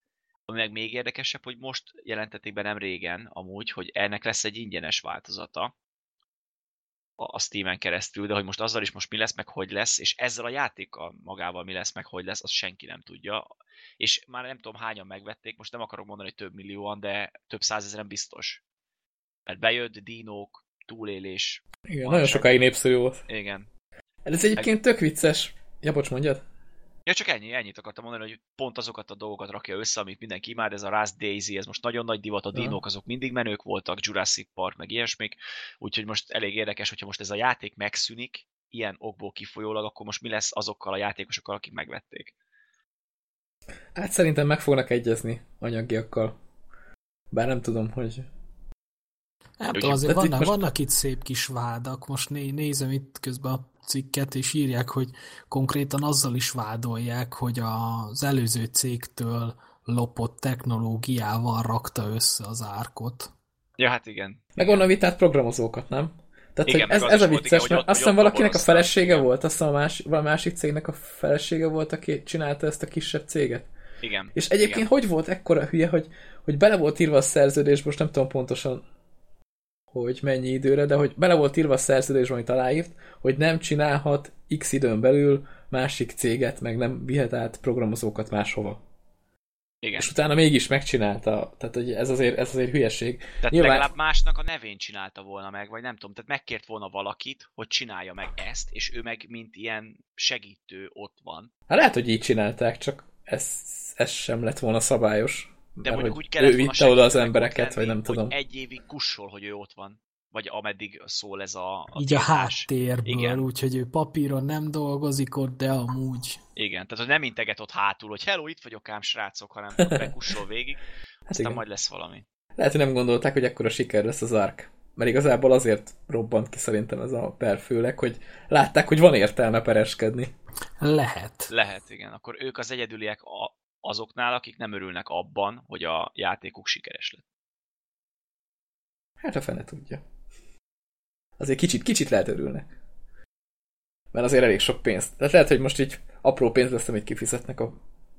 S3: Ami meg még érdekesebb, hogy most jelentették be nem régen amúgy, hogy ennek lesz egy ingyenes változata a Steam-en keresztül, de hogy most azzal is most mi lesz, meg hogy lesz, és ezzel a játékkal magával mi lesz, meg hogy lesz, azt senki nem tudja. És már nem tudom hányan megvették, most nem akarok mondani, hogy több millióan, de több százezeren biztos. Mert bejött dinók, túlélés,
S1: Igen, nagyon sokáig népszerű volt.
S3: igen,
S1: Ez egyébként tök vicces. Ja, bocs, mondjad.
S3: Ja, csak ennyi, ennyit akartam mondani, hogy pont azokat a dolgokat rakja össze, amit mindenki imád, ez a Rust Daisy, ez most nagyon nagy divat, a dinók azok mindig menők voltak, Jurassic Park, meg ilyesmik, úgyhogy most elég érdekes, hogyha most ez a játék megszűnik, ilyen okból kifolyólag, akkor most mi lesz azokkal a játékosokkal, akik megvették.
S1: Hát szerintem meg fognak egyezni anyagiakkal. Bár nem tudom, hogy...
S2: Nem
S3: Ugye,
S2: tudom, azért
S1: tehát itt
S2: vannak,
S1: most-
S2: vannak itt szép kis vádak. Most né, nézem itt közben a cikket, és írják, hogy konkrétan azzal is vádolják, hogy az előző cégtől lopott technológiával rakta össze az árkot.
S3: Ja, hát igen.
S1: Meg onnan vitát programozókat, nem? Tehát,
S3: Igen,
S1: hogy ez, ez a
S3: volt,
S1: vicces,
S3: igen, hogy
S1: mert azt hiszem valakinek a felesége
S3: igen.
S1: volt, azt hiszem a más, valami másik cégnek a felesége volt, aki csinálta ezt a kisebb céget.
S3: Igen.
S1: És egyébként
S3: igen.
S1: hogy volt ekkora hülye, hogy, hogy bele volt írva a szerződés, most nem tudom pontosan, hogy mennyi időre, de hogy bele volt írva a szerződésben, amit aláírt, hogy nem csinálhat x időn belül másik céget, meg nem vihet át programozókat máshova.
S3: Igen.
S1: És utána mégis megcsinálta. Tehát hogy ez azért, ez azért hülyeség.
S3: Tehát
S1: Nyilván...
S3: legalább másnak a nevén csinálta volna meg, vagy nem tudom, tehát megkért volna valakit, hogy csinálja meg ezt, és ő meg mint ilyen segítő ott van.
S1: Hát lehet, hogy így csinálták, csak ez, ez sem lett volna szabályos.
S3: De mondjuk
S1: hogy
S3: úgy kellett
S1: ő vitte oda az embereket, vagy nem tudom.
S3: Egy évig kussol, hogy ő ott van. Vagy ameddig szól ez a, a
S2: Így a háttérből,
S3: Igen.
S2: úgyhogy ő papíron nem dolgozik ott, de amúgy.
S3: Igen, tehát hogy nem integet ott hátul, hogy hello, itt vagyok ám srácok, hanem bekussol végig,
S1: Hát
S3: aztán
S1: igen.
S3: majd lesz valami.
S1: Lehet, hogy nem gondolták, hogy ekkora siker lesz az Ark. Mert igazából azért robbant ki szerintem ez a per főleg, hogy látták, hogy van értelme pereskedni.
S2: Lehet.
S3: Lehet, igen. Akkor ők az egyedüliek a, azoknál, akik nem örülnek abban, hogy a játékuk sikeres lett.
S1: Hát a fene tudja. Azért kicsit, kicsit lehet örülnek. Mert azért elég sok pénzt. Tehát lehet, hogy most így apró pénz lesz, amit kifizetnek a,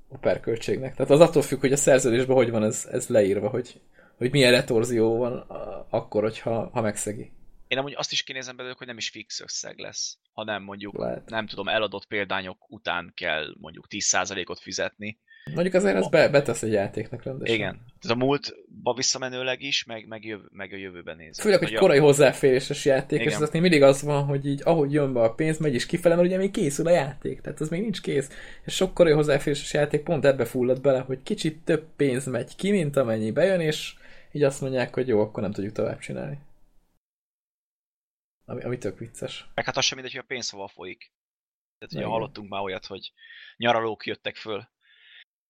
S1: a per költségnek. Tehát az attól függ, hogy a szerződésben hogy van ez, ez leírva, hogy, hogy milyen retorzió van akkor, hogyha ha megszegi.
S3: Én amúgy azt is kinézem belőle, hogy nem is fix összeg lesz, hanem mondjuk,
S1: Lehet.
S3: nem tudom, eladott példányok után kell mondjuk 10%-ot fizetni.
S1: Mondjuk azért ez be, betesz egy játéknak rendesen.
S3: Igen. Tehát a múltba visszamenőleg is, meg, meg, jövő, meg a jövőben nézve.
S1: Főleg, hogy korai hozzáféréses játék, és
S3: Igen.
S1: aztán mindig az van, hogy így ahogy jön be a pénz, megy is kifele, mert ugye még készül a játék, tehát az még nincs kész. És sok korai hozzáféréses játék pont ebbe fullad bele, hogy kicsit több pénz megy ki, mint amennyi bejön, és így azt mondják, hogy jó, akkor nem tudjuk tovább csinálni. Ami, ami tök vicces.
S3: Meg hát az sem mindegy, hogy a pénz hova folyik. Tehát ugye
S1: Igen.
S3: hallottunk már olyat, hogy nyaralók jöttek föl,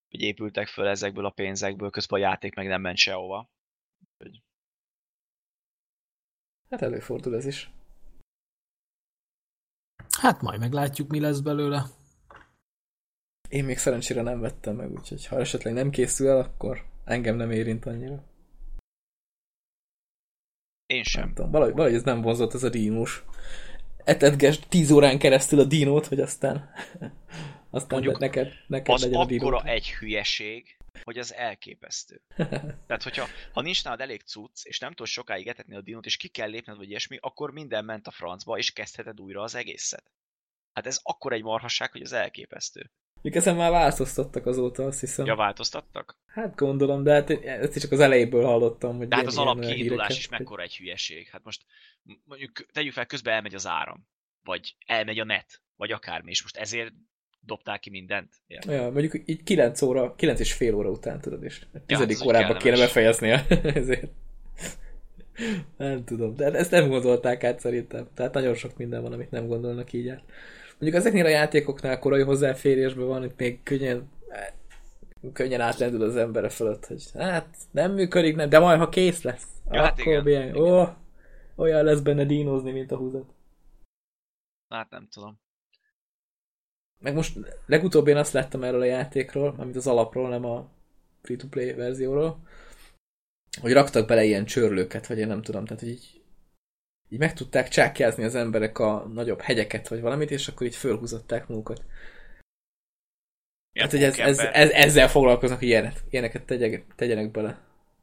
S3: hogy épültek föl ezekből a pénzekből, közben a játék meg nem ment sehova.
S1: Hát előfordul ez is.
S2: Hát majd meglátjuk, mi lesz belőle.
S1: Én még szerencsére nem vettem meg, úgyhogy ha esetleg nem készül el, akkor engem nem érint annyira.
S3: Én
S1: Nem
S3: sem.
S1: tudom, valahogy, valahogy ez nem vonzott ez a dínós. Etetges 10 órán keresztül a dinót, hogy aztán aztán
S3: Mondjuk
S1: neked, neked
S3: Az
S1: legyen a
S3: akkora egy hülyeség, hogy az elképesztő. Tehát, hogyha ha nincs nálad elég cucc, és nem tudsz sokáig etetni a dinót, és ki kell lépned, vagy ilyesmi, akkor minden ment a francba, és kezdheted újra az egészet. Hát ez akkor egy marhasság, hogy az elképesztő.
S1: Még ezen már változtattak azóta, azt hiszem.
S3: Ja, változtattak?
S1: Hát gondolom, de hát ezt csak az elejéből hallottam, hogy
S3: De hát az alapkiindulás is mekkora egy hülyeség. Hát most mondjuk tegyük fel, közben elmegy az áram. Vagy elmegy a net. Vagy akármi. És most ezért dobták ki mindent. Érted?
S1: Ja, mondjuk így 9 óra, 9 és fél óra után tudod, és a tizedik
S3: ez úgy
S1: órában kéne befejeznie. Ezért. Nem tudom, de ezt nem gondolták át szerintem. Tehát nagyon sok minden van, amit nem gondolnak így át. Mondjuk ezeknél a játékoknál korai hozzáférésben van, itt még könnyen könnyen átlendül az embere fölött, hogy hát nem működik, nem, de majd ha kész lesz,
S3: Ja, hát
S1: akkor
S3: igen,
S1: milyen,
S3: igen.
S1: ó, olyan lesz benne dínozni, mint a húzat.
S3: Hát nem tudom.
S1: Meg most legutóbb én azt láttam erről a játékról, amit az alapról, nem a free-to-play verzióról, hogy raktak bele ilyen csörlőket, vagy én nem tudom, tehát hogy így, így meg tudták csákjázni az emberek a nagyobb hegyeket, vagy valamit, és akkor így fölhúzották magukat. Hát, hogy ez, ez, ez, ezzel foglalkoznak, hogy ilyenek, ilyeneket tegyek, tegyenek bele.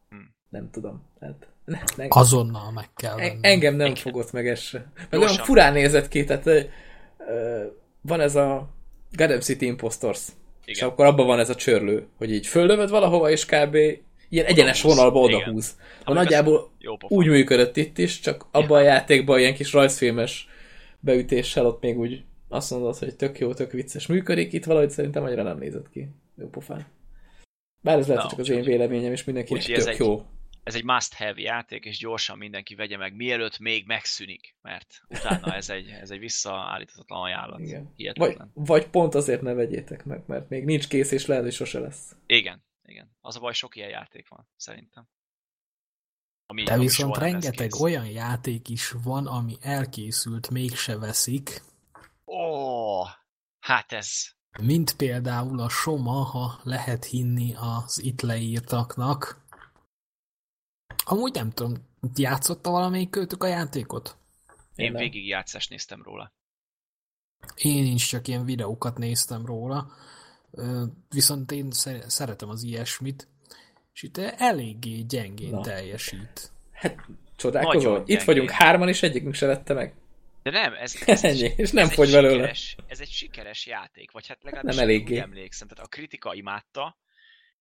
S3: Hm.
S1: Nem tudom. Hát, ne, ne,
S2: Azonnal meg kell
S1: en, engem nem
S3: Igen.
S1: fogott meg ez se. Olyan furán nézett ki, tehát ö, van ez a Gotham City Impostors, és
S3: Igen.
S1: akkor abban van ez a csörlő, hogy így föllövöd valahova, és kb. ilyen egyenes vonalba odahúz. A
S3: Amíg
S1: nagyjából úgy működött itt is, csak abban a játékban ilyen kis rajzfilmes beütéssel ott még úgy azt mondod, hogy tök jó, tök vicces működik, itt valahogy szerintem annyira nem nézett ki. Jó pofán. Bár ez lehet, hogy csak az én véleményem, és mindenkinek tök
S3: egy-
S1: jó.
S3: Ez egy must-have játék, és gyorsan mindenki vegye meg, mielőtt még megszűnik, mert utána ez egy, ez egy visszaállíthatatlan ajánlat.
S1: Igen. Vagy,
S3: Hihetetlen.
S1: vagy pont azért ne vegyétek meg, mert még nincs kész, és lehet, hogy sose lesz.
S3: Igen, igen. Az a baj, sok ilyen játék van, szerintem. Ami,
S2: De
S3: ami
S2: viszont rengeteg olyan játék is van, ami elkészült, mégse veszik,
S3: Ó, hát ez...
S2: mint például a Soma, ha lehet hinni az itt leírtaknak. Amúgy nem tudom, játszotta valamelyik költök a játékot?
S3: Én
S1: nem.
S3: végig játszást néztem róla.
S2: Én is csak ilyen videókat néztem róla. Viszont én szeretem az ilyesmit, és itt eléggé gyengén Na. teljesít.
S1: Hát csodálkozol? Itt vagyunk hárman, és egyikünk se vette meg.
S3: De nem, ez, ez
S1: Ennyi, egy, és nem ez fogy belőle.
S3: Sikeres, ez egy sikeres játék, vagy hát legalábbis
S1: nem eléggé.
S3: emlékszem. Tehát a kritika imádta,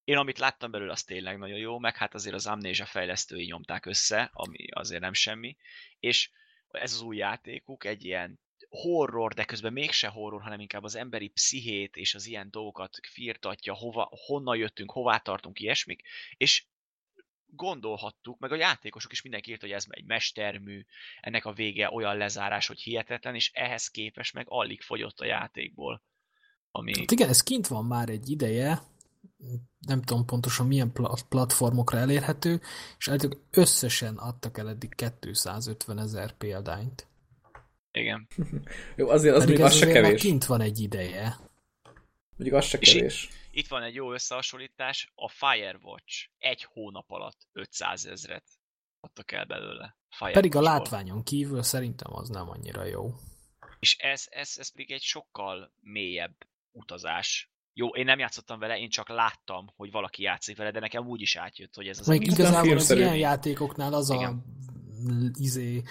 S3: én amit láttam belőle, az tényleg nagyon jó, meg hát azért az Amnesia fejlesztői nyomták össze, ami azért nem semmi, és ez az új játékuk egy ilyen horror, de közben mégse horror, hanem inkább az emberi pszichét és az ilyen dolgokat firtatja, hova, honnan jöttünk, hová tartunk, ilyesmik, és gondolhattuk, meg a játékosok is mindenki írt, hogy ez egy mestermű, ennek a vége olyan lezárás, hogy hihetetlen, és ehhez képest meg alig fogyott a játékból.
S2: Ami... Hát igen, ez kint van már egy ideje, nem tudom pontosan milyen platformokra elérhető, és összesen adtak el eddig 250 ezer példányt.
S3: Igen.
S1: Jó, azért az még az se kevés.
S2: kint van egy ideje.
S1: Mondjuk az se kevés.
S3: Itt, itt van egy jó összehasonlítás, a Firewatch egy hónap alatt 500 ezret adtak el belőle.
S2: Pedig a látványon kívül szerintem az nem annyira jó.
S3: És ez, ez, ez pedig egy sokkal mélyebb utazás. Jó, én nem játszottam vele, én csak láttam, hogy valaki játszik vele, de nekem úgy is átjött, hogy ez az...
S2: Még igazából az ilyen játékoknál az Igen. a izé,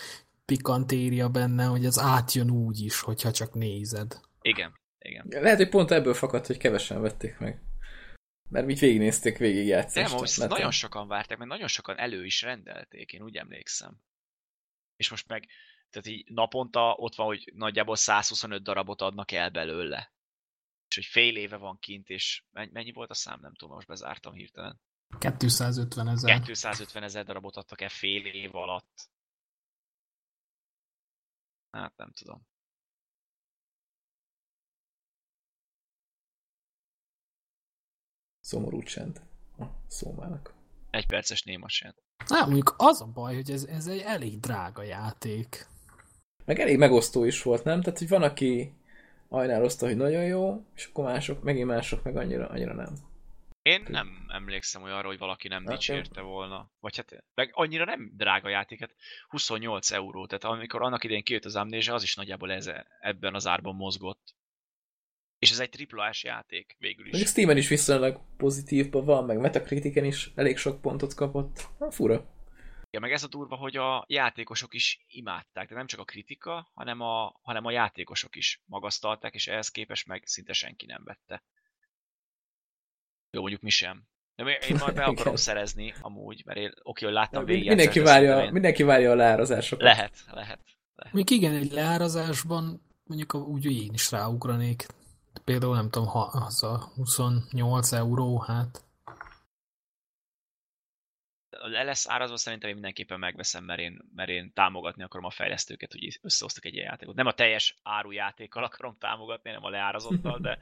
S2: pikantéria benne, hogy az átjön úgy is, hogyha csak nézed.
S3: Igen, igen.
S1: Lehet, hogy pont ebből fakadt, hogy kevesen vették meg. Mert mit végignézték végigjátszást.
S3: Nem, most nagyon sokan várták, mert nagyon sokan elő is rendelték, én úgy emlékszem. És most meg, tehát így naponta ott van, hogy nagyjából 125 darabot adnak el belőle. És hogy fél éve van kint, és mennyi volt a szám, nem tudom, most bezártam hirtelen.
S2: 250 ezer.
S3: 250 ezer darabot adtak el fél év alatt. Hát nem tudom.
S1: Szomorú csend a szómának.
S3: Egy perces néma csend.
S2: Hát mondjuk az a baj, hogy ez, ez egy elég drága játék.
S1: Meg elég megosztó is volt, nem? Tehát, hogy van, aki ajnálozta, hogy nagyon jó, és akkor mások, megint mások meg annyira, annyira nem.
S3: Én nem emlékszem olyanra, hogy valaki nem hát dicsérte volna. Vagy hát, meg annyira nem drága játék, hát 28 euró, tehát amikor annak idején kijött az Amnesia, az is nagyjából ez, ebben az árban mozgott. És ez egy triplás játék végül is.
S1: Mondjuk Steam-en is viszonylag pozitívban van, meg Metacritiken is elég sok pontot kapott. Na, fura.
S3: Ja, meg ez a durva, hogy a játékosok is imádták, de nem csak a kritika, hanem a, hanem a játékosok is magasztalták, és ehhez képest meg szinte senki nem vette. Jó, mondjuk mi sem. De én majd be akarom szerezni amúgy, mert én oké, hogy láttam végig.
S1: Mindenki várja, én... mindenki várja a leárazásokat.
S3: Lehet, lehet. lehet.
S2: Még igen, egy leárazásban mondjuk úgy én is ráugranék. Például nem tudom, ha az a 28 euró, hát
S3: lesz árazva, szerintem én mindenképpen megveszem, mert én, mert én támogatni akarom a fejlesztőket, hogy összehoztak egy ilyen játékot. Nem a teljes árujátékkal akarom támogatni, nem a leárazottal, de,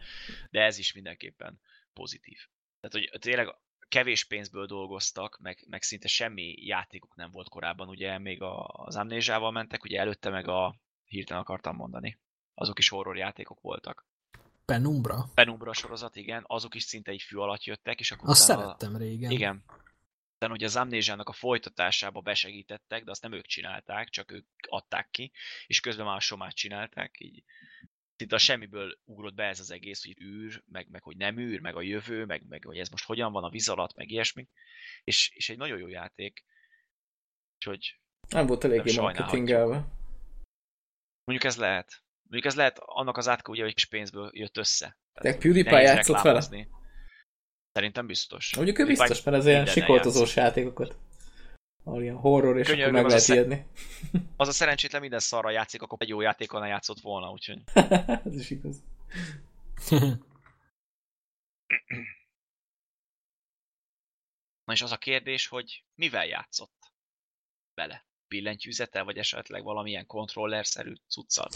S3: de ez is mindenképpen pozitív. Tehát, hogy tényleg kevés pénzből dolgoztak, meg, meg szinte semmi játékuk nem volt korábban, ugye még a, az Amnézsával mentek, ugye előtte meg a hirtelen akartam mondani. Azok is horror játékok voltak.
S2: Penumbra?
S3: Penumbra sorozat, igen, azok is szinte egy fű alatt jöttek, és akkor
S2: Azt szerettem régen.
S3: Igen. Ugye az Amnézsának a folytatásába besegítettek, de azt nem ők csinálták, csak ők adták ki, és közben már a somát csinálták, így szinte a semmiből ugrott be ez az egész, hogy űr, meg, meg hogy nem űr, meg a jövő, meg, meg hogy ez most hogyan van a víz alatt, meg ilyesmi. És, és egy nagyon jó játék. Úgyhogy
S1: nem volt eléggé marketingelve.
S3: Mondjuk ez lehet. Mondjuk ez lehet annak az átka, ugye, hogy kis pénzből jött össze.
S1: De PewDiePie játszott vele?
S3: Szerintem biztos.
S1: Mondjuk ő biztos, mert ez ilyen sikoltozós játékokat. Ahol ilyen horror, és Könyörgöm, akkor meg lehet írni.
S3: Az a szerencsétlen minden szarra játszik, akkor egy jó játékon játszott volna, úgyhogy...
S1: ez is igaz.
S3: Na és az a kérdés, hogy mivel játszott bele? Billentyűzete, vagy esetleg valamilyen kontroller-szerű cuccal?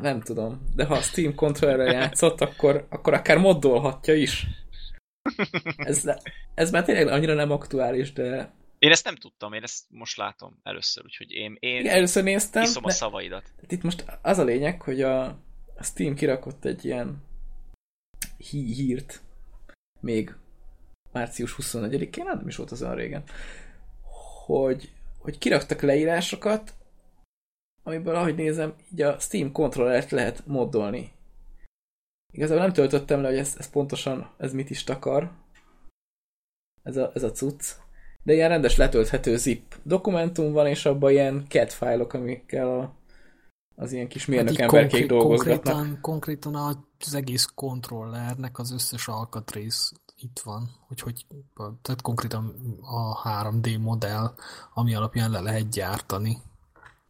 S1: Nem tudom, de ha a Steam kontrollerrel játszott, akkor, akkor akár moddolhatja is. Ez, ez már tényleg annyira nem aktuális, de
S3: én ezt nem tudtam, én ezt most látom először, úgyhogy én, én
S1: Igen, először néztem.
S3: Iszom a szavaidat.
S1: Tehát itt most az a lényeg, hogy a, a Steam kirakott egy ilyen hí hírt még március 24-én, nem is volt az olyan régen, hogy, hogy kiraktak leírásokat, amiből, ahogy nézem, így a Steam kontrollert lehet moddolni. Igazából nem töltöttem le, hogy ez, ez pontosan, ez mit is takar. Ez a, ez a cucc. De ilyen rendes letölthető zip dokumentum van, és abban ilyen cat fájlok, amikkel a, az ilyen kis mérnök hát emberkék dolgozgatnak.
S2: Konkrétan, konkrétan az egész kontrollernek az összes alkatrész itt van, hogy, hogy tehát konkrétan a 3D modell, ami alapján le lehet gyártani.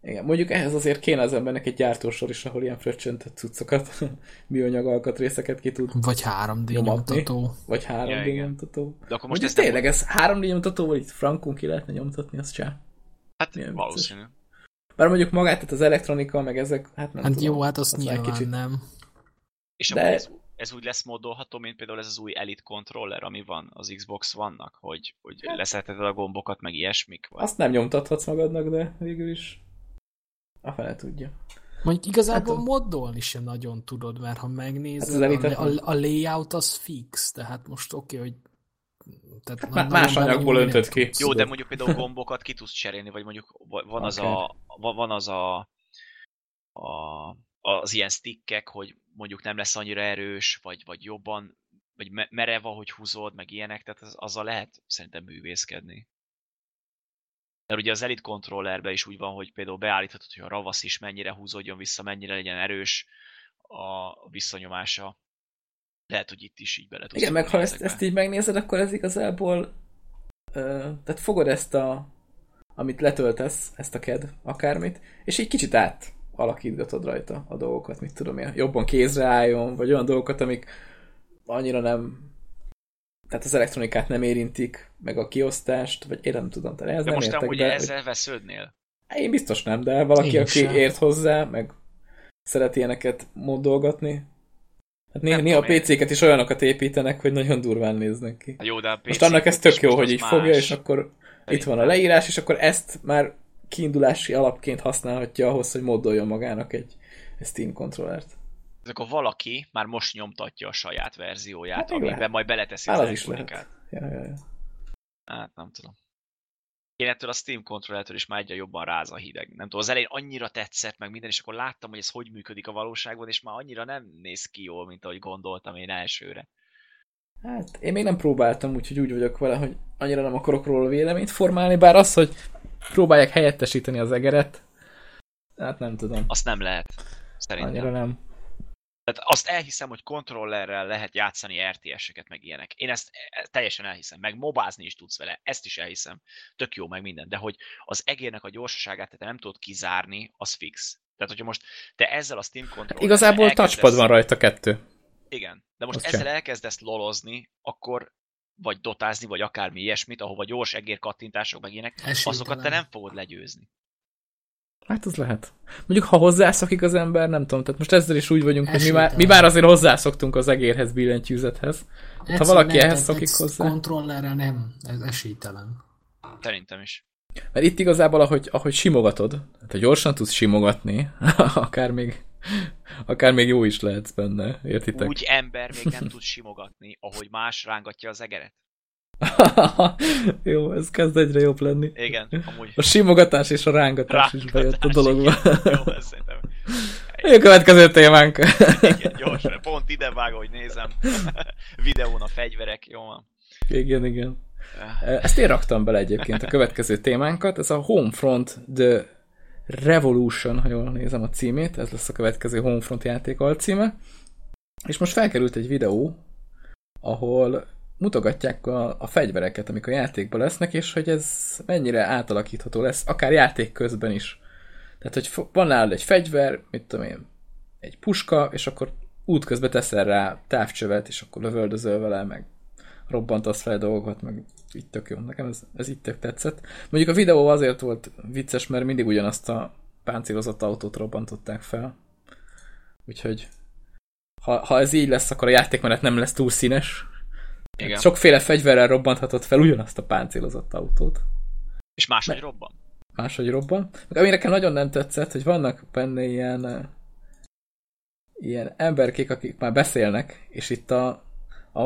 S1: Igen, mondjuk ehhez azért kéne az embernek egy gyártósor is, ahol ilyen fröccsöntött cuccokat, műanyag alkatrészeket ki tud
S2: Vagy 3D nyomatni. nyomtató.
S1: Vagy 3D ja, nyomtató. De akkor most ez tényleg, ez 3D nyomtató, vagy itt frankon ki lehetne nyomtatni, az csá.
S3: Hát Milyen valószínű.
S1: Bár mondjuk magát, tehát az elektronika, meg ezek, hát nem
S2: hát
S1: tudom.
S2: jó, hát azt nyilván kicsit... nem.
S3: És De... ez, ez úgy lesz módolható, mint például ez az új Elite controller, ami van az Xbox vannak, hogy, hogy hát. leszetheted a gombokat, meg ilyesmik?
S1: Vagy? Azt nem nyomtathatsz magadnak, de végül is a fele tudja.
S2: Mondjuk igazából hát, moddolni sem nagyon tudod, mert ha megnézed, hát a, a, a layout az fix, tehát most oké, okay, hogy
S1: tehát hát más anyagból öntött ki.
S3: Jó, de mondjuk például gombokat ki tudsz cserélni, vagy mondjuk van okay. az a, van az a, a, az ilyen stickek, hogy mondjuk nem lesz annyira erős, vagy, vagy jobban, vagy merev, ahogy húzod, meg ilyenek, tehát az, azzal lehet szerintem művészkedni. Mert ugye az Elite controllerben is úgy van, hogy például beállíthatod, hogy a ravasz is mennyire húzódjon vissza, mennyire legyen erős a visszanyomása. Lehet, hogy itt is így bele tudsz.
S1: Igen, meg ha ezt, ezt így megnézed, akkor ez igazából ö, tehát fogod ezt a amit letöltesz, ezt a KED, akármit, és így kicsit át alakítgatod rajta a dolgokat, mit tudom én, jobban kézre álljon, vagy olyan dolgokat, amik annyira nem tehát az elektronikát nem érintik, meg a kiosztást, vagy én nem tudom, tehát ez de nem
S3: most
S1: értek,
S3: de, ezzel vesződnél?
S1: Én biztos nem, de valaki, én aki sem. ért hozzá, meg szeret ilyeneket módolgatni, Hát néha, néha a PC-ket is olyanokat építenek, hogy nagyon durván néznek ki.
S3: Hát jó, de a PC
S1: most annak ez tök jó, hogy így más. fogja, és akkor Szerintem. itt van a leírás, és akkor ezt már kiindulási alapként használhatja ahhoz, hogy moddoljon magának egy, egy Steam kontrollert.
S3: Akkor valaki már most nyomtatja a saját verzióját, hát amiben lehet. majd beleteszi hát az, az is lehet.
S1: Ja, ja, ja.
S3: Hát nem tudom. Én ettől a Steam kontrollertől is már egyre jobban ráz a hideg. Nem tudom, az elején annyira tetszett meg minden, és akkor láttam, hogy ez hogy működik a valóságban, és már annyira nem néz ki jól, mint ahogy gondoltam én elsőre.
S1: Hát én még nem próbáltam, úgyhogy úgy vagyok vele, hogy annyira nem akarok róla véleményt formálni, bár az, hogy próbálják helyettesíteni az egeret, hát nem tudom.
S3: Azt nem lehet. Szerintem.
S1: Annyira nem.
S3: Tehát azt elhiszem, hogy kontrollerrel lehet játszani RTS-eket, meg ilyenek. Én ezt e, teljesen elhiszem, meg mobázni is tudsz vele, ezt is elhiszem. Tök jó, meg minden. De hogy az egérnek a gyorsaságát te nem tudod kizárni, az fix. Tehát, hogyha most te ezzel a Steam controller
S1: hát Igazából elkezdesz... touchpad van rajta kettő.
S3: Igen, de most Azt ezzel sem. elkezdesz lolozni, akkor vagy dotázni, vagy akármi ilyesmit, ahova gyors egér kattintások meg ilyenek, azokat te nem fogod legyőzni.
S1: Hát az lehet. Mondjuk, ha hozzászokik az ember, nem tudom, tehát most ezzel is úgy vagyunk, hogy mi már, mi már azért hozzászoktunk az egérhez, billentyűzethez. Hát, ha valaki nem, ehhez szokik hozzá...
S2: kontrollerre nem, ez esélytelen.
S3: Szerintem is.
S1: Mert itt igazából, ahogy, ahogy simogatod, tehát ha gyorsan tudsz simogatni, akár még, akár még jó is lehetsz benne, értitek?
S3: Úgy ember még nem tud simogatni, ahogy más rángatja az egeret.
S1: Jó, ez kezd egyre jobb lenni.
S3: Igen, amúgy.
S1: A simogatás és a rángatás, rángatás is bejött a dologba.
S3: jó, ez szerintem.
S1: a következő témánk.
S3: igen, gyorsan, pont ide vág, hogy nézem. Videón a fegyverek, jó van.
S1: Igen, igen. Ezt én raktam bele egyébként a következő témánkat, ez a Homefront The Revolution, ha jól nézem a címét, ez lesz a következő Homefront játék alcíme. És most felkerült egy videó, ahol mutogatják a, a fegyvereket, amik a játékban lesznek, és hogy ez mennyire átalakítható lesz, akár játék közben is. Tehát, hogy van nálad egy fegyver, mit tudom én, egy puska, és akkor útközben teszel rá távcsövet, és akkor lövöldözöl vele, meg robbantasz fel dolgokat, meg így tök jó. Nekem ez, ez így tök tetszett. Mondjuk a videó azért volt vicces, mert mindig ugyanazt a páncélozott autót robbantották fel. Úgyhogy ha, ha ez így lesz, akkor a játékmenet nem lesz túl színes, igen. Sokféle fegyverrel robbanthatott fel ugyanazt a páncélozott autót.
S3: És máshogy Mert robban.
S1: Máshogy robban. Ami nekem nagyon nem tetszett, hogy vannak benne ilyen eh, ilyen emberkék, akik már beszélnek, és itt a, a,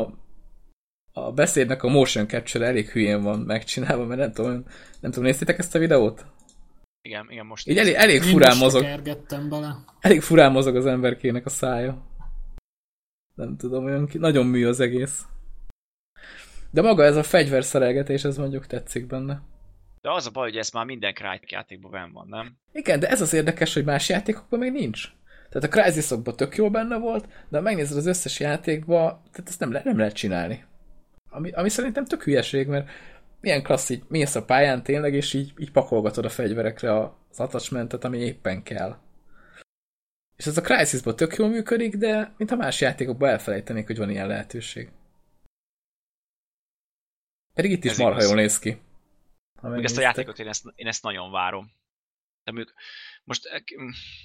S1: a beszédnek a motion capture elég hülyén van megcsinálva, mert nem tudom, nem tudom, néztétek ezt a videót?
S3: Igen, igen, most
S1: Így elég, elég furán mozog.
S2: bele.
S1: Elég furán mozog az emberkének a szája. nem tudom, olyan ki, nagyon mű az egész. De maga ez a fegyverszerelgetés, ez mondjuk tetszik benne.
S3: De az a baj, hogy ez már minden Crytek játékban benn van, nem?
S1: Igen, de ez az érdekes, hogy más játékokban még nincs. Tehát a crysis tök jó benne volt, de ha megnézed az összes játékba, tehát ezt nem, le, nem lehet csinálni. Ami, ami szerintem tök hülyeség, mert milyen klassz, így mész a pályán tényleg, és így, így pakolgatod a fegyverekre az attachmentet, ami éppen kell. És ez a crysis tök jól működik, de mint a más játékokban elfelejtenék, hogy van ilyen lehetőség. Pedig itt is ez marha jól néz ki.
S3: Még ezt a játékot én ezt, én ezt nagyon várom. De mondjuk, most eh,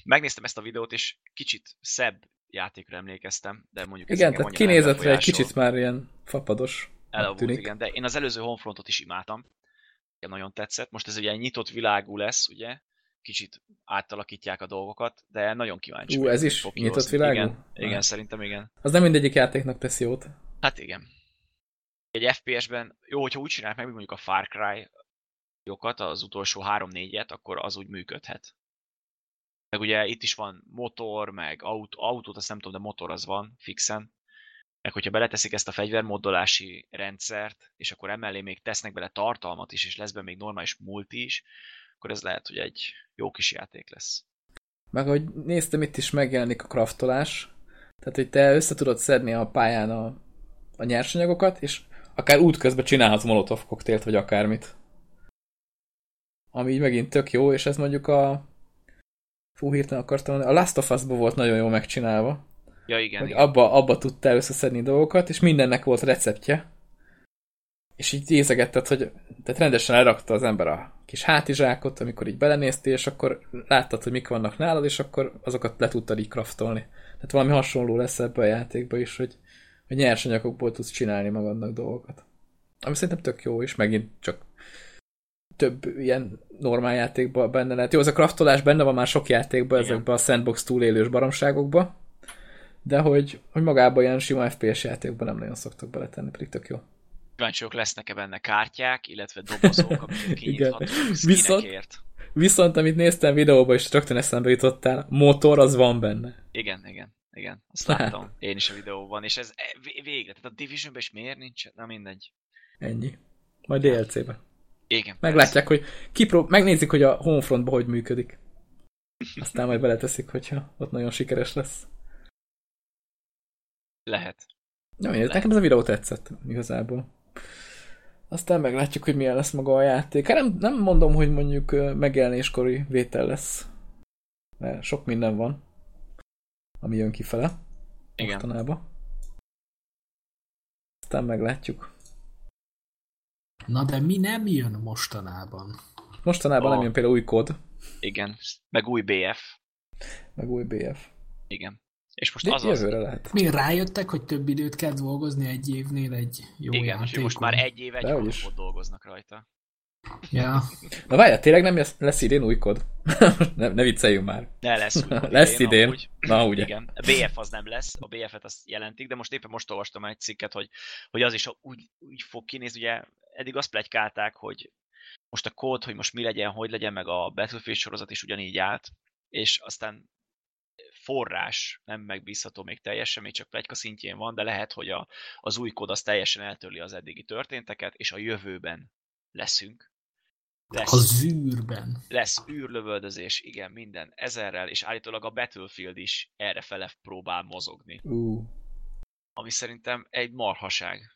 S3: megnéztem ezt a videót, és kicsit szebb játékra emlékeztem, de mondjuk
S1: Igen, tehát kinézetre egy kicsit már ilyen fapados.
S3: Elavult, igen, de én az előző Homefrontot is imádtam. Igen, nagyon tetszett. Most ez ugye egy nyitott világú lesz, ugye? Kicsit átalakítják a dolgokat, de nagyon kíváncsi.
S1: Ú, ez is nyitott világú?
S3: Igen, igen, szerintem igen.
S1: Az nem mindegyik játéknak tesz jót.
S3: Hát igen. Egy FPS-ben, jó, hogyha úgy csinálják meg, mondjuk a Far Cry jokat, az utolsó 3-4-et, akkor az úgy működhet. Meg ugye itt is van motor, meg autó, autót azt nem tudom, de motor az van fixen. Meg hogyha beleteszik ezt a fegyvermoddolási rendszert, és akkor emellé még tesznek bele tartalmat is, és lesz be még normális multi is, akkor ez lehet, hogy egy jó kis játék lesz.
S1: Meg ahogy néztem, itt is megjelenik a kraftolás. Tehát, hogy te össze tudod szedni a pályán a, a nyersanyagokat, és akár útközben csinálhatsz molotov koktélt, vagy akármit. Ami így megint tök jó, és ez mondjuk a Fú, hirtelen akartam mondani. A Last of us volt nagyon jó megcsinálva.
S3: Ja, igen,
S1: hogy
S3: igen.
S1: Abba, abba tudtál összeszedni dolgokat, és mindennek volt receptje. És így nézegetted, hogy tehát rendesen elrakta az ember a kis hátizsákot, amikor így belenéztél, és akkor láttad, hogy mik vannak nálad, és akkor azokat le tudtad így kraftolni. Tehát valami hasonló lesz ebbe a játékba is, hogy, hogy nyersanyagokból tudsz csinálni magadnak dolgokat. Ami szerintem tök jó, és megint csak több ilyen normál játékban benne lehet. Jó, az a kraftolás benne van már sok játékban, Igen. ezekben a sandbox túlélős baromságokban, de hogy, hogy magában ilyen sima FPS játékban nem nagyon szoktak beletenni, pedig tök jó.
S3: Kíváncsiak lesznek-e benne kártyák, illetve dobozok, amiket kinyithatunk
S1: viszont, viszont, amit néztem videóban, és rögtön eszembe jutottál, motor az van benne.
S3: Igen, igen, igen. Azt láttam én is a videóban, és ez végre, tehát a Divisionben is miért nincs? Na mindegy.
S1: Ennyi. Majd DLC-be.
S3: Igen.
S1: Meglátják, hogy kiprób- megnézik, hogy a Homefrontban hogy működik. Aztán majd beleteszik, hogyha ott nagyon sikeres lesz.
S3: Lehet.
S1: Nem, Lehet. nekem ez a videó tetszett igazából. Aztán meglátjuk, hogy milyen lesz maga a játék. Hát nem, nem mondom, hogy mondjuk megjelenéskori vétel lesz. Mert sok minden van, ami jön kifele. Igen. Mostanában. Aztán meglátjuk.
S2: Na de mi nem jön mostanában?
S1: Mostanában oh. nem jön például új kód.
S3: Igen, meg új BF.
S1: Meg új BF.
S3: Igen. És most
S1: de
S3: az
S1: jövőre az... lehet.
S2: Mi rájöttek, hogy több időt kell dolgozni egy évnél egy jó
S3: Igen,
S2: játékon?
S3: most már egy év, egy hónapot dolgoznak rajta.
S2: Ja.
S1: Na várjál, tényleg nem lesz, lesz idén új kod? ne, ne vicceljünk már.
S3: Ne lesz új kod
S1: Lesz idén. Amúgy. Na ugye.
S3: Igen. A BF az nem lesz, a BF-et azt jelentik, de most éppen most olvastam egy cikket, hogy, hogy az is úgy, úgy fog kinézni, ugye eddig azt plegykálták, hogy most a kód, hogy most mi legyen, hogy legyen, meg a Battlefield sorozat is ugyanígy állt, és aztán forrás nem megbízható még teljesen, még csak plegyka szintjén van, de lehet, hogy a, az új kód az teljesen eltörli az eddigi történteket, és a jövőben leszünk.
S2: Lesz, az űrben.
S3: Lesz űrlövöldözés, igen, minden ezerrel, és állítólag a Battlefield is erre fele próbál mozogni.
S1: Uh.
S3: Ami szerintem egy marhaság.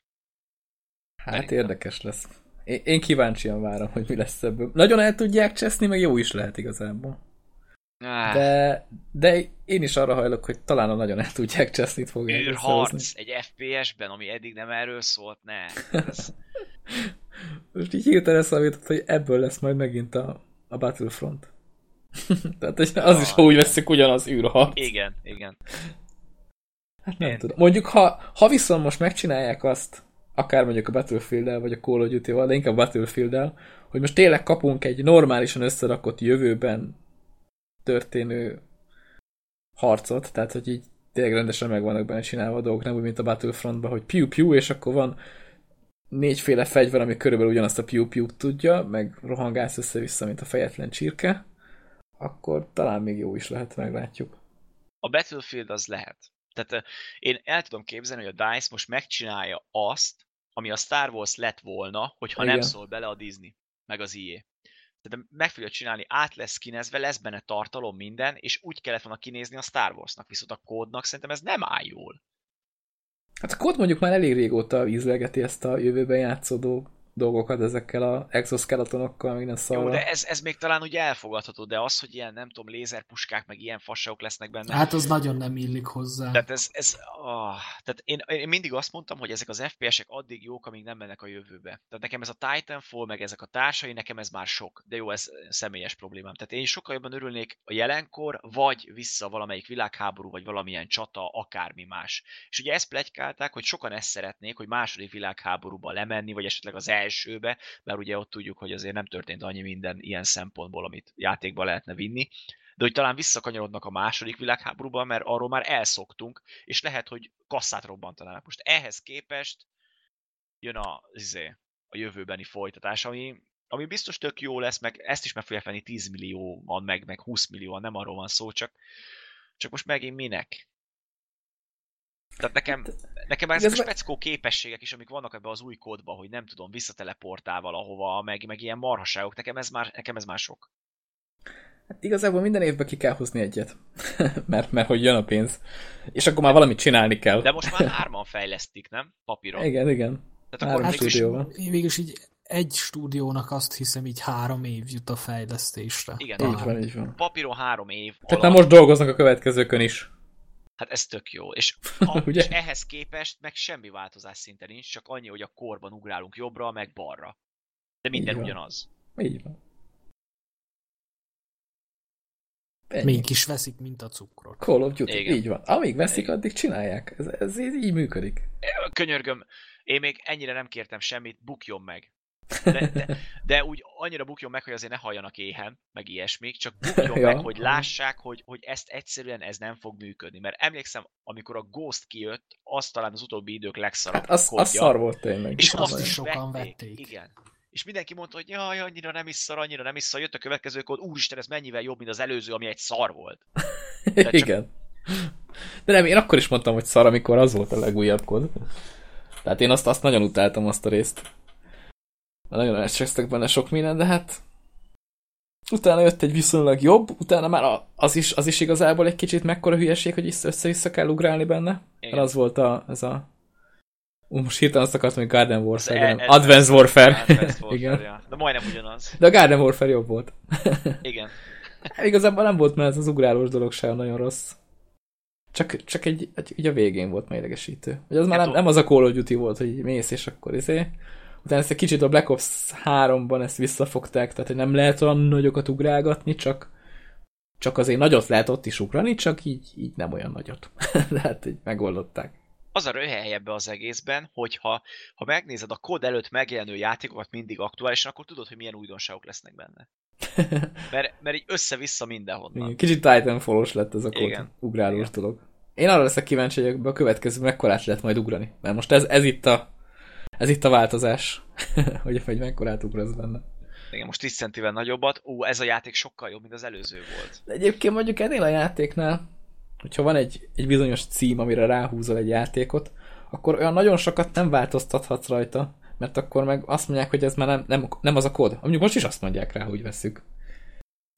S1: Hát Szerintem. érdekes lesz. Én, én kíváncsian várom, hogy mi lesz ebből. Nagyon el tudják cseszni, meg jó is lehet igazából. Ah. De, de én is arra hajlok, hogy talán a nagyon el tudják cseszni fogják
S3: Űrharc egy FPS-ben, ami eddig nem erről szólt, ne. Ez...
S1: Most így hirtelen eszembe hogy ebből lesz majd megint a, a Battlefront. Tehát az ah. is, ha úgy veszik, ugyanaz űrharc.
S3: Igen, igen.
S1: Hát nem én... tudom. Mondjuk, ha, ha viszont most megcsinálják azt, akár mondjuk a battlefield vagy a Call of Duty-val, de inkább battlefield hogy most tényleg kapunk egy normálisan összerakott jövőben történő harcot, tehát hogy így tényleg rendesen meg vannak benne csinálva a dolgok, nem úgy, mint a Battlefrontban, hogy piu-piu, és akkor van négyféle fegyver, ami körülbelül ugyanazt a piu-piu tudja, meg rohangálsz össze-vissza, mint a fejetlen csirke, akkor talán még jó is lehet, meglátjuk.
S3: A Battlefield az lehet. Tehát én el tudom képzelni, hogy a DICE most megcsinálja azt, ami a Star Wars lett volna, hogyha nem
S1: Igen.
S3: szól bele a Disney, meg az EA. Tehát meg fogja csinálni, át lesz kinezve, lesz benne tartalom minden, és úgy kellett volna kinézni a Star Warsnak, viszont a kódnak szerintem ez nem áll jól.
S1: Hát a kód mondjuk már elég régóta ízlelgeti ezt a jövőben játszódó dolgokat ezekkel a exoskeletonokkal, minden
S3: Jó,
S1: szarral.
S3: de ez, ez még talán ugye elfogadható, de az, hogy ilyen, nem tudom, lézerpuskák, meg ilyen fasságok lesznek benne.
S2: Hát az nagyon nem illik hozzá.
S3: Tehát ez, ez ah, tehát én, én, mindig azt mondtam, hogy ezek az FPS-ek addig jók, amíg nem mennek a jövőbe. Tehát nekem ez a Titanfall, meg ezek a társai, nekem ez már sok. De jó, ez személyes problémám. Tehát én sokkal jobban örülnék a jelenkor, vagy vissza valamelyik világháború, vagy valamilyen csata, akármi más. És ugye ezt plegykálták, hogy sokan ezt szeretnék, hogy második világháborúba lemenni, vagy esetleg az elsőbe, mert ugye ott tudjuk, hogy azért nem történt annyi minden ilyen szempontból, amit játékba lehetne vinni de hogy talán visszakanyarodnak a második világháborúba, mert arról már elszoktunk, és lehet, hogy kasszát robbantanának. Most ehhez képest jön a, izé, a jövőbeni folytatás, ami, ami biztos tök jó lesz, meg ezt is meg fogja fenni 10 millióan, meg, meg 20 millióan, nem arról van szó, csak, csak most megint minek? Tehát nekem, nekem már ezek a speckó képességek is, amik vannak ebbe az új kódba, hogy nem tudom, visszateleportál valahova, meg, meg ilyen marhaságok, nekem ez már, nekem ez már sok.
S1: Hát igazából minden évben ki kell hozni egyet. mert, mert hogy jön a pénz. És akkor már valamit csinálni kell.
S3: De most már hárman fejlesztik, nem? Papíron.
S1: Igen, igen.
S3: Tehát akkor
S1: Három
S3: mégis,
S1: stúdióban.
S2: Végülis így egy stúdiónak azt hiszem így három év jut a fejlesztésre.
S3: Igen,
S1: Így
S3: Talán.
S1: van, így van.
S3: papíron három év
S1: Tehát már most dolgoznak a következőkön is.
S3: Hát ez tök jó. És, a, és ehhez képest meg semmi változás szinte nincs, csak annyi, hogy a korban ugrálunk jobbra, meg balra. De minden
S1: Így
S3: ugyanaz.
S1: Így van. Ennyi.
S2: Mégis veszik, mint a cukrot.
S1: Call of Duty,
S3: Igen.
S1: így van. Amíg veszik,
S3: Igen.
S1: addig csinálják. Ez, ez így így működik.
S3: Könyörgöm, én még ennyire nem kértem semmit, bukjon meg. De, de, de úgy annyira bukjon meg, hogy azért ne halljanak éhen, meg ilyesmik, csak bukjon
S1: Ja.
S3: meg, hogy lássák, hogy, hogy ezt egyszerűen ez nem fog működni. Mert emlékszem, amikor a Ghost kijött, az talán az utóbbi idők legszarabb
S1: Hát az, az szar volt tényleg.
S3: És
S2: azt is sokan
S3: vették.
S2: vették.
S3: Igen. És mindenki mondta, hogy jaj, annyira nem is szar, annyira nem is szar. Jött a következő kód, úristen, ez mennyivel jobb, mint az előző, ami egy szar volt. csak-
S1: Igen. De nem, én akkor is mondtam, hogy szar, amikor az volt a legújabb kód. Tehát én azt, azt nagyon utáltam, azt a részt. Mert nagyon elcsesztek benne sok minden, de hát utána jött egy viszonylag jobb, utána már az is, az is igazából egy kicsit mekkora hülyeség, hogy össze- össze-vissza kell ugrálni benne.
S3: Igen.
S1: Mert az volt a, ez a Ú, most hirtelen azt akartam, hogy Garden Warfare, de nem.
S3: Ad-
S1: Advanced Warfare.
S3: Advanced Warfare,
S1: Igen.
S3: ja. De majdnem ugyanaz.
S1: De a Garden Warfare jobb volt.
S3: Igen.
S1: Hát Igazából nem volt, mert ez az ugrálós dolog sem nagyon rossz. Csak, csak egy, egy, így a végén volt már idegesítő. Hogy az már
S3: Hát
S1: nem, nem az a Call of Duty volt, hogy mész és akkor izé. Utána ezt egy kicsit a Black Ops 3-ban ezt visszafogták, tehát hogy nem lehet olyan nagyokat ugrálgatni, csak csak azért nagyot lehet ott is ugrani, csak így, így nem olyan nagyot. De hát így megoldották.
S3: Az a röhely ebbe az egészben, hogyha ha megnézed a kód előtt megjelenő játékokat mindig aktuálisan, akkor tudod, hogy milyen újdonságok lesznek benne. Mert, mert így össze-vissza mindenhonnan.
S1: Kicsit Titanfall-os lett ez a kód
S3: Igen.
S1: ugrálós
S3: Igen.
S1: dolog. Én arra leszek kíváncsi, hogy a következő mekkorát lehet majd ugrani. Mert most ez, ez itt a ez itt a változás, hogy, hogy mekkorát ugrasz benne.
S3: Igen, most 10 centivel nagyobbat. Ú, ez a játék sokkal jobb, mint az előző volt.
S1: De egyébként mondjuk ennél a játéknál, hogyha van egy, egy bizonyos cím, amire ráhúzol egy játékot, akkor olyan nagyon sokat nem változtathatsz rajta, mert akkor meg azt mondják, hogy ez már nem, nem, nem az a kód. Mondjuk most is azt mondják rá, hogy veszük.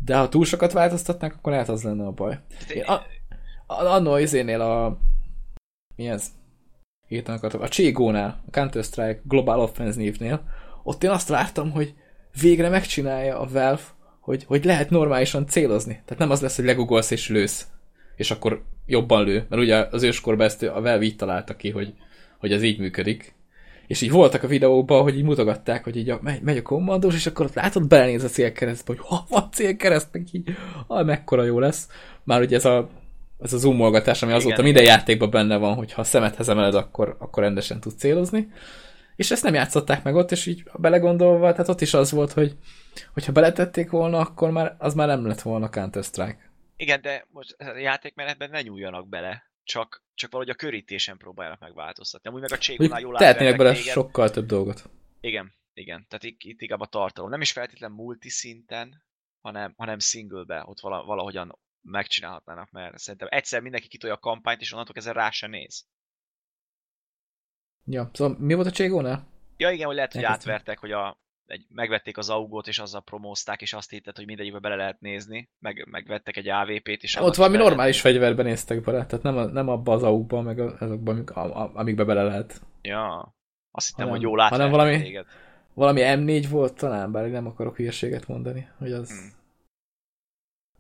S1: De ha túl sokat változtatnak, akkor lehet az lenne a baj. Én a, a, annó izénél a... Mi ez? Hirtelen akartam. A Cségónál, a Counter-Strike Global Offense névnél, ott én azt vártam, hogy végre megcsinálja a Valve, hogy, hogy lehet normálisan célozni. Tehát nem az lesz, hogy legugolsz és lősz, és akkor jobban lő. Mert ugye az őskorban ezt a Valve így találta ki, hogy, hogy ez így működik. És így voltak a videóban, hogy így mutogatták, hogy így a, megy, megy a kommandós, és akkor ott látod, belenéz a célkeresztbe, hogy ha van célkereszt, meg így, ah, mekkora jó lesz. Már ugye ez a, ez a zoomolgatás, ami azóta
S3: Igen,
S1: minden játékban benne van, hogy ha a szemedhez emeled, akkor, akkor rendesen tud célozni. És ezt nem játszották meg ott, és így belegondolva, tehát ott is az volt, hogy hogyha beletették volna, akkor már az már nem lett volna Counter-Strike.
S3: Igen, de most a játékmenetben ne nyúljanak bele. Csak, csak valahogy a körítésen próbáljanak megváltoztatni. Amúgy meg a Cségónál jól
S1: tehetnének bele
S3: téged.
S1: sokkal több dolgot.
S3: Igen, igen. Tehát itt, itt inkább a tartalom. Nem is feltétlen multi szinten, hanem, hanem singlebe, ott vala, valahogyan megcsinálhatnának, mert szerintem egyszer mindenki kitolja a kampányt, és onnantól kezdve rá se néz.
S1: Ja, szóval mi volt a Cségónál?
S3: Ja igen, hogy lehet, hogy
S1: Elkezdtem.
S3: átvertek, hogy a, egy, megvették az augot, és azzal promózták, és azt hitted, hogy mindegyikbe bele lehet nézni, meg, megvettek egy AVP-t, és annak
S1: Ott
S3: is
S1: valami normális fegyverben néztek bele, tehát nem, a, nem abba az aukba, meg azokban, amik, a, amikbe bele lehet.
S3: Ja, azt hittem,
S1: Hanem-
S3: hogy jól
S1: hanem valami-
S3: téged.
S1: Valami M4 volt talán, bár nem akarok hülyeséget mondani, hogy az...
S3: Hmm.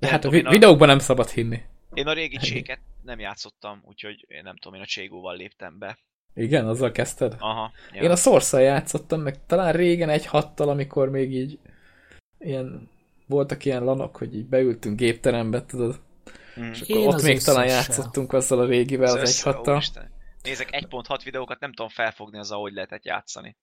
S1: De
S3: Nem
S1: hát a
S3: tudom,
S1: vi- videókban nem szabad hinni.
S3: Én a régi cséket nem játszottam, úgyhogy én nem tudom, én a cségóval léptem be.
S1: Igen, azzal kezdted?
S3: Aha. Ja.
S1: Én a source játszottam, meg talán régen egy hattal, amikor még így ilyen voltak ilyen lanok, hogy így beültünk gépterembe, tudod,
S3: Mm.
S1: és akkor
S2: Én
S1: ott
S2: az
S1: még talán játszottunk azzal a régivel, az, egy
S3: össze-
S1: hattal.
S3: úristen. Nézek 1.6 videókat, nem tudom felfogni az, ahogy lehetett játszani.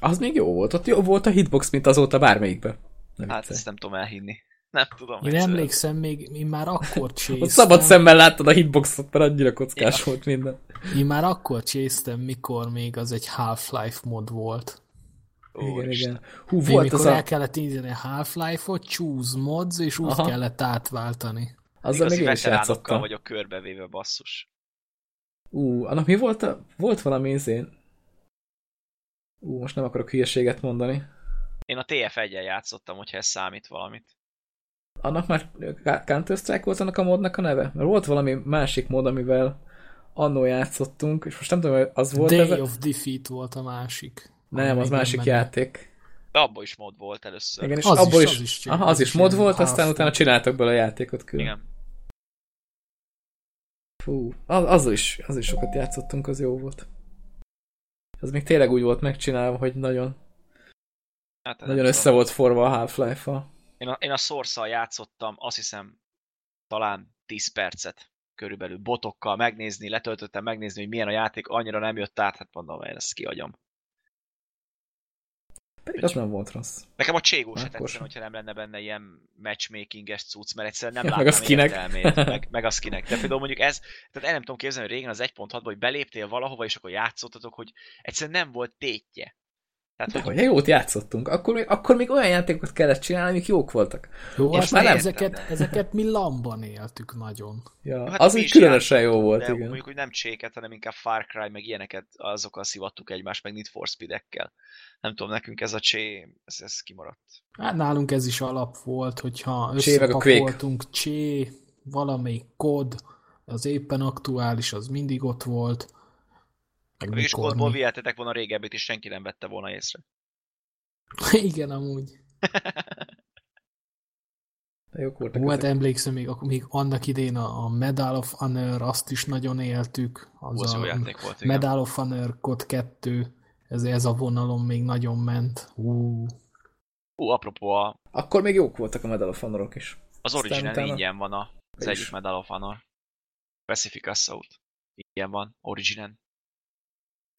S1: Az még jó volt, ott jó volt a hitbox, mint azóta bármelyikbe. Nem
S3: Hát ezt nem tudom elhinni. Nem tudom.
S2: Én
S3: egyszerűen.
S2: emlékszem, még én már akkor csésztem.
S1: Ott szabad szemmel láttad a hitboxot, mert annyira kockás
S3: Ja.
S1: volt minden.
S2: Én már akkor csésztem, mikor még az egy Half-Life mod volt.
S1: Igen,
S3: Úristen.
S1: igen. Hú,
S2: Még
S1: volt
S2: mikor
S1: az
S2: el
S1: a...
S2: kellett a Half-Life-ot, choose mods, és úgy
S1: Aha.
S2: kellett átváltani.
S1: Azzal még én is játszottam.
S3: vagyok körbevéve basszus.
S1: Ú, annak mi volt a... Volt valami izén... Ú, most nem akarok hülyeséget mondani.
S3: Én a TF1-en játszottam, hogyha ez számít valamit.
S1: Annak már Counter-Strike volt annak a modnak a neve? Mert volt valami másik mod, amivel annó játszottunk, és most nem tudom, hogy az volt
S2: Day
S1: ez...
S2: of Defeat volt a másik.
S1: Nem, az másik
S2: menő.
S1: játék.
S3: De abból is mod volt először.
S1: Igen, és
S2: Az
S1: abból
S2: is,
S1: is,
S2: az is
S1: aha,
S2: az is ilyen
S1: volt, aztán utána csináltak belőle a játékot külön.
S3: Igen.
S1: Fú, az, az, is, az is sokat játszottunk, az jó volt. Az még tényleg úgy volt megcsinálva, hogy nagyon,
S3: Hát,
S1: nagyon össze volt forva a Half-Life-val.
S3: Én a, én a source játszottam, azt hiszem, talán 10 percet körülbelül botokkal megnézni, letöltöttem megnézni, hogy milyen a játék, annyira nem jött át, hát mondom, hogy ezt kiagyom.
S1: Pedig az nem volt rossz.
S3: Nekem a Cségó se tetszene, hogyha nem lenne benne ilyen matchmakinges cucc, mert egyszerűen nem
S1: Ja,
S3: láttam
S1: meg a skinek.
S3: értelmét, meg, meg a skinek. De például mondjuk ez, tehát el nem tudom képzelni, hogy régen az 1.6-ban, hogy beléptél valahova, és akkor játszottatok, hogy egyszerűen nem volt tétje.
S1: De
S3: hogy
S1: hogy jót játszottunk. Akkor még, akkor még olyan játékokat kellett csinálni, amik jók voltak.
S2: Jó,
S1: És
S2: hát
S1: már nem.
S2: ezeket, ezeket mi lamban éltük nagyon.
S1: Ja,
S3: Hát
S1: az úgy
S3: is
S1: különösen jó volt,
S3: de
S1: igen.
S3: mondjuk, hogy nem cséket, hanem inkább Far Cry, meg ilyeneket, azokkal szivattuk egymást, meg Need for Speed-ekkel. Nem tudom, nekünk ez a csé, ez, ez kimaradt.
S2: Hát nálunk ez is alap volt, hogyha összepakoltunk csé, valamelyik kod, az éppen aktuális, az mindig ott volt. Meg mikor
S3: kódból
S2: mi.
S3: viheltetek volna régebbit, és senki nem vette volna észre.
S2: Igen, amúgy.
S1: De jók voltak
S2: Hú, hát
S1: ezek.
S2: emlékszem, még, akkor még annak idén a, a Medal of Honor, azt is nagyon éltük. Az,
S3: Az,
S2: a
S3: jó játék volt, igen.
S2: Medal of Honor kod 2, ez, ez a vonalon még nagyon ment. Hú.
S3: Ú, apropó, a,
S1: Akkor még jók voltak a Medal of Honorok is.
S3: az
S1: Aztán
S3: Origin
S1: utána-
S3: ingyen van a, az egyik Medal of Honor. Pacific Assault. Ingyen van, Originen.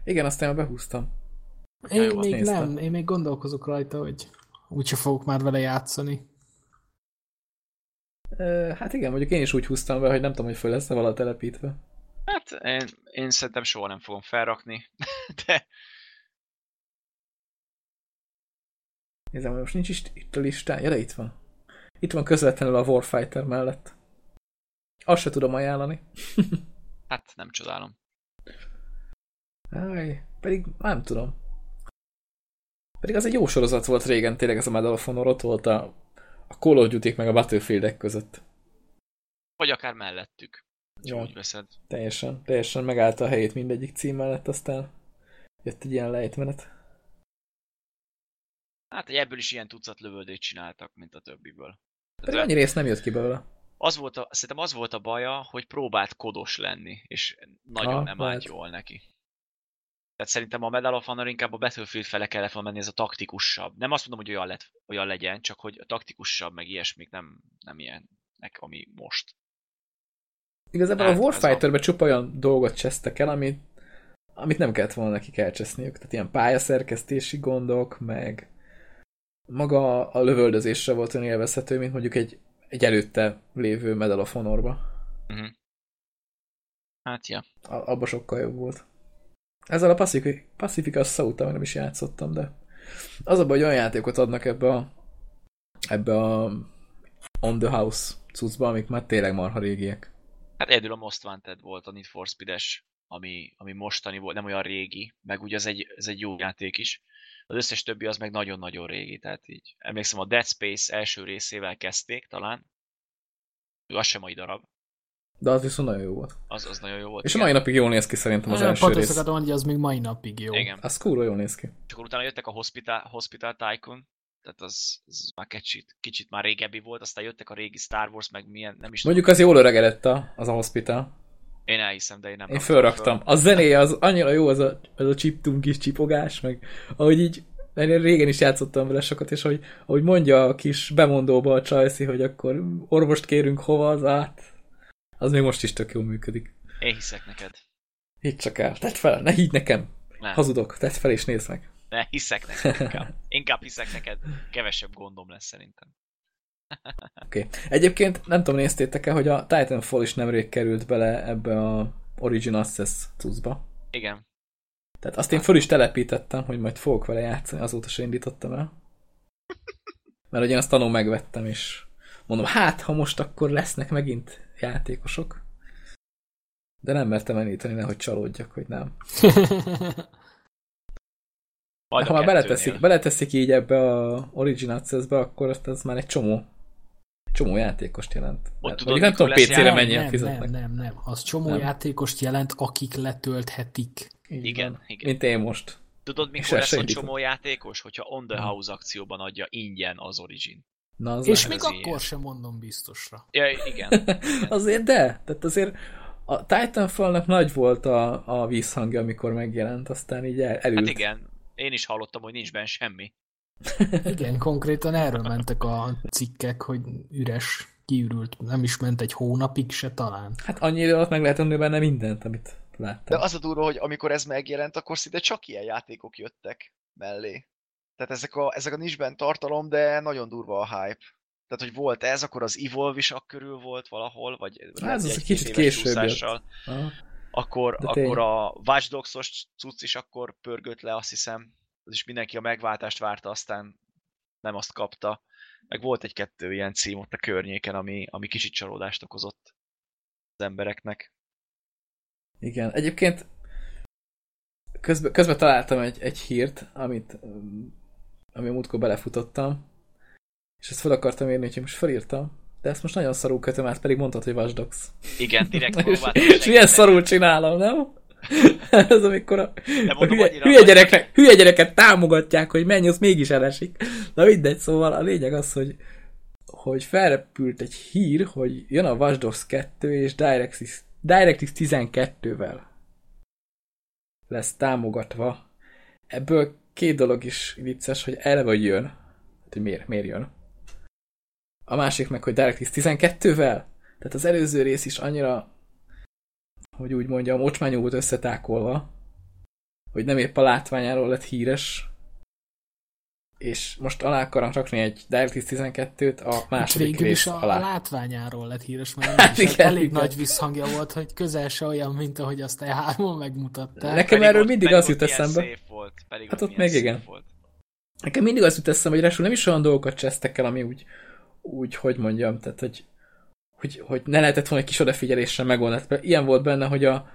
S1: Igen, aztán már behúztam.
S2: Én
S3: jó, azt
S2: még
S1: néztem.
S2: nem, én még gondolkozok rajta, hogy úgyse fogok már vele játszani.
S1: Hát igen, mondjuk én is úgy húztam be, hogy nem tudom, hogy föl lesz-e vala telepítve.
S3: Hát én, én szerintem soha nem fogom felrakni, de
S1: Nézem, hogy most nincs is itt a listán. Ja, de itt van. Itt van közvetlenül a Warfighter mellett. Azt se tudom ajánlani.
S3: hát nem csodálom.
S1: Áj, pedig nem tudom. Pedig az egy jó sorozat volt régen, tényleg ez a Medal of Honor ott volt a, a Call of duty meg a Battlefield között.
S3: Vagy akár mellettük. Ja. Úgy veszed.
S1: Teljesen, teljesen megállta a helyét mindegyik cím mellett, aztán jött egy ilyen lejtmenet.
S3: Hát ebből is ilyen tucat lövöldét csináltak, mint a többiből.
S1: Pedig annyi rész nem jött ki belőle.
S3: Az volt a, szerintem az volt a baja, hogy próbált kodos lenni, és nagyon
S1: Ah,
S3: nem
S1: lehet.
S3: állt jól neki. Tehát szerintem a Medal of Honor inkább a Battlefield fele kellett volna menni, ez a taktikusabb. Nem azt mondom, hogy olyan, lett, olyan legyen, csak hogy a taktikusabb, meg ilyesmik nem, nem ilyenek, ami most.
S1: Igazából
S3: Hát,
S1: a
S3: ez
S1: Warfighterbe csupa olyan dolgot csesztek el, amit, amit nem kellett volna nekik elcseszniük. Tehát ilyen pályaszerkesztési gondok, meg maga a lövöldözésre volt olyan élvezhető, mint mondjuk egy, egy előtte lévő Medal of Honorba.
S3: Uh-huh. Hát, ja.
S1: A, abba sokkal jobb volt. Ezzel a Pacific, Pacific Assault nem is játszottam, de az a baj, hogy olyan játékot adnak ebbe a ebbe a On the House cuccba, amik már tényleg marha régiek.
S3: Hát egyedül a Most Wanted volt a Need for Speed-es, ami, ami mostani volt, nem olyan régi, meg ugye ez egy, ez egy jó játék is. Az összes többi az meg nagyon-nagyon régi, tehát így emlékszem a Dead Space első részével kezdték talán. Az sem mai darab.
S1: De az viszont nagyon jó volt.
S3: Az, az nagyon jó volt.
S1: És a mai napig jól néz ki szerintem az
S2: Olyan
S1: első
S2: Pont
S1: rész.
S2: akartam, hogy az még mai napig jó.
S3: Igen.
S1: Az kurva jól néz ki.
S3: És akkor utána jöttek a Hospital, Hospital Tycoon, tehát az, az már kicsit, kicsit már régebbi volt, aztán jöttek a régi Star Wars, meg milyen, nem is
S1: Mondjuk az jól öregedett a, az a hospital.
S3: tudom. Én elhiszem, de én nem
S1: Én
S3: raktam
S1: fölraktam. A zenéje az annyira jó, az a, az a chiptune kis csipogás, meg ahogy így, mert én régen is játszottam vele sokat, és ahogy, ahogy mondja a kis bemondóba a Csajci, hogy akkor orvost kérünk hova az át, az még most is tök jól működik.
S3: Én hiszek neked.
S1: Hidd csak el, tedd fel, ne higgy nekem.
S3: Nem,
S1: Hazudok, tedd fel és nézd meg.
S3: ne, hiszek neked inkább. Inkább hiszek neked, kevesebb gondom lesz szerintem.
S1: Oké. Okay. Egyébként nem tudom, néztétek-e, hogy a Titanfall is nemrég került bele ebbe a Origin Access cuccba.
S3: Igen.
S1: Tehát azt én föl is telepítettem, hogy majd fogok vele játszani, azóta se indítottam el. Mert ugye én azt tanul megvettem, és mondom, hát, ha most akkor lesznek megint játékosok. De nem mertem elíteni, nehogy csalódjak, hogy nem.
S3: Majd
S1: ha
S3: a
S1: már beleteszik, beleteszik így ebbe a Origin Access-be, akkor azt az már egy csomó csomó játékost jelent. Mert
S3: tudod,
S1: nem tudom, PC-re mennyien
S2: nem,
S1: fizetnek.
S2: nem, nem, nem. Az csomó
S1: Nem.
S2: játékost jelent, akik letölthetik.
S3: Igen,
S1: van.
S3: igen.
S1: Mint én most.
S3: Tudod, mikor lesz a csomó játékos? Hogyha On The House akcióban adja ingyen az Origin.
S1: Na, az
S2: És még
S3: ez
S2: akkor
S3: ilyen.
S2: sem mondom biztosra.
S3: Ja, igen.
S1: Azért de, tehát azért a Titanfallnak nagy volt a, a vízhangja, amikor megjelent, aztán így el, elült.
S3: Hát igen, én is hallottam, hogy nincs benne semmi.
S2: Igen, konkrétan erről mentek a cikkek, hogy üres, kiürült, nem is ment egy hónapig se talán.
S1: Hát annyi idő alatt meg lehet tenni benne mindent, amit láttam.
S4: De az a durva, hogy amikor ez megjelent, akkor szinte csak ilyen játékok jöttek mellé. Tehát ezek a, ezek a nincs bent tartalom, de nagyon durva a hype. Tehát, hogy volt ez, akkor az Evolve is ak körül volt valahol, vagy
S1: Hát az
S4: egy
S1: egy kicsit később.
S4: Akkor,
S1: De
S4: akkor a Watch Dogs-os cucc is akkor pörgött le, azt hiszem. Az is mindenki a megváltást várta, aztán nem azt kapta. Meg volt egy-kettő ilyen cím ott a környéken, ami, ami kicsit csalódást okozott az embereknek.
S1: Igen, egyébként közben, közben találtam egy, egy hírt, amit ami a múltkor belefutottam, és ezt fel akartam írni, úgyhogy most felírtam, de ezt most nagyon szarul kötöm át, pedig mondtad, hogy Dogs.
S3: Igen, direkt
S1: és, és milyen szarul csinálom, nem? Ez amikor a,
S3: De
S1: a
S3: mondom,
S1: hülye,
S3: annyira
S1: hülye,
S3: nagy-
S1: gyereknek, hülye gyereket támogatják, hogy menj, az mégis elesik. Na mindegy, szóval a lényeg az, hogy hogy felrepült egy hír, hogy jön a Watch Dogs 2 és DirectX, DirectX 12-vel lesz támogatva. Ebből két dolog is vicces, hogy eleve hogy jön. Hát, hogy miért, miért jön. A másik meg, hogy DirectX 12-vel. Tehát az előző rész is annyira, hogy úgy mondjam, ocsmányú volt összetákolva, hogy nem épp a látványáról lett híres, és most alá akarnak rakni egy DirectX 12-t a
S2: Hát
S1: második
S2: végül
S1: rész
S2: is a, a
S1: alá.
S2: látványáról lett híres, mert
S1: Hát
S2: hát
S1: igen,
S2: elég
S1: igen.
S2: nagy visszhangja volt, hogy közel se olyan, mint ahogy azt E3-on megmutatták.
S1: Nekem
S3: Pedig
S1: erről
S3: ott-
S1: mindig az jut eszembe.
S3: szép Volt, pedig
S1: Hát
S3: ott
S1: ott meg igen.
S3: Volt.
S1: Nekem mindig az jut eszembe, hogy rásul nem is olyan dolgokat csesztek el, ami úgy, úgy hogy mondjam, tehát hogy, hogy, hogy ne lehetett volna egy kis odafigyeléssel megoldani. Tehát Ilyen volt benne, hogy a,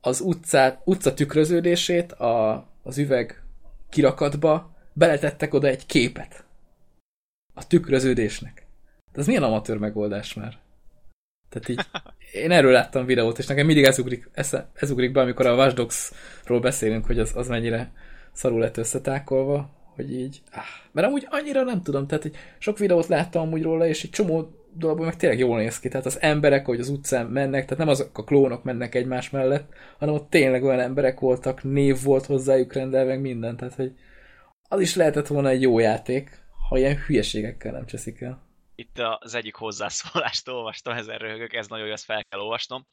S1: az utcát, utca tükröződését a, az üveg kirakatba beletettek oda egy képet. A tükröződésnek. De ez milyen amatőr megoldás már? Tehát így, én erről láttam videót, és nekem mindig ez ugrik, ez, ez ugrik be, amikor a Watch Dogs-ról beszélünk, hogy az, az mennyire szarul lett összetákolva, hogy így, áh, mert amúgy annyira nem tudom, tehát hogy sok videót láttam amúgy róla, és egy csomó dologban meg tényleg jól néz ki, tehát az emberek, hogy az utcán mennek, tehát nem azok a klónok mennek egymás mellett, hanem ott tényleg olyan emberek voltak, név volt hozzájuk rendelve, meg minden, tehát hogy az is lehetett volna egy jó játék, ha ilyen hülyeségekkel nem cseszik el.
S3: Itt az egyik hozzászólást olvastam, ezen röhögök, ez nagyon jó, ezt fel kell olvasnom.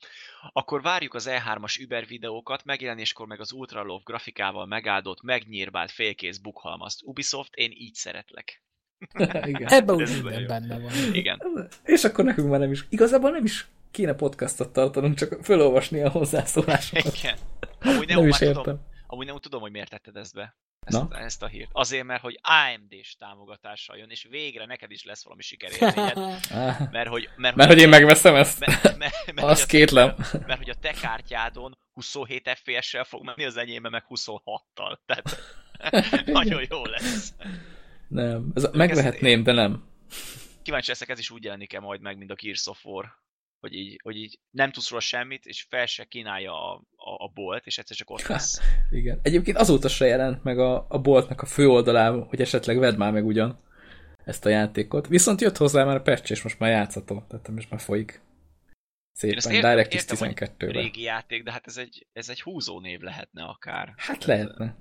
S3: Akkor várjuk az E3-as Uber videókat, megjelenéskor meg az Ultra Love grafikával megáldott, megnyírbált félkész bukhalmazt. Ubisoft, én így szeretlek.
S1: Igen.
S2: Ebben úgy minden benne van.
S3: Igen.
S1: És akkor nekünk már nem is, igazából nem is kéne podcastot tartanunk, csak felolvasni a hozzászólásokat.
S3: Igen. Amúgy nem,
S1: Nem is értem.
S3: tudom, amúgy nem tudom, hogy miért tetted ezt be. Ezt,
S1: Na?
S3: ezt a hírt. Azért, mert hogy AMD-s támogatással jön, és végre neked is lesz valami sikerélményed. Mert hogy, mert,
S1: Mert hogy én megveszem ezt?
S3: mert, mert, mert,
S1: Azt
S3: hogy a-
S1: kétlem.
S3: Mert hogy a te kártyádon 27 FPS-sel fog menni, az enyémben meg 26-tal. Tehát nagyon jó lesz.
S1: Nem, ez, megvehetném, de nem.
S3: Kíváncsi leszek, ez is úgy jelenik-e majd meg, mint a Gears of War. Hogy így, hogy így nem tudsz róla semmit, és fel se kínálja a, a, a bolt, és egyszer csak ott lesz.
S1: Igen. Egyébként azóta se jelent meg a, a boltnak a fő oldalában, hogy esetleg vedd már meg ugyan ezt a játékot. Viszont jött hozzá már a patch, és most már játszható. Tehát most már folyik.
S3: Én
S1: Szépen,
S3: értem-
S1: DirectX
S3: értem, hogy
S1: 12-ben.
S3: Régi játék, de hát ez egy, ez egy húzó név lehetne akár.
S1: Hát lehetne.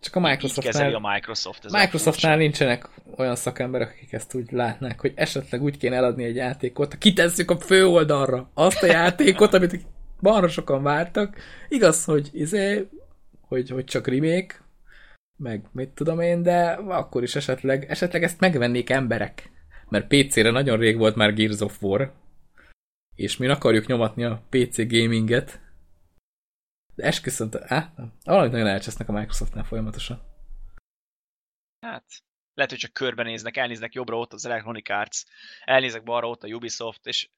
S1: Csak a Microsoftnál,
S3: a Microsoft. Ez
S1: Microsoftnál nincsenek olyan szakemberek, akik ezt úgy látnák, hogy esetleg úgy kéne eladni egy játékot, kitesszük a fő oldalra azt a játékot, amit balra sokan vártak. Igaz, hogy izé, hogy, hogy csak remake, meg mit tudom én, de akkor is esetleg, esetleg ezt megvennék emberek. Mert PC-re nagyon rég volt már Gears of War, és mi akarjuk nyomatni a PC gaminget, de esküszönt, á, nem. Valamit nagyon elcsesznek a Microsoftnál folyamatosan.
S3: Hát, lehet, hogy csak körbenéznek, elnéznek jobbra ott az Electronic Arts, elnéznek balra ott a Ubisoft, és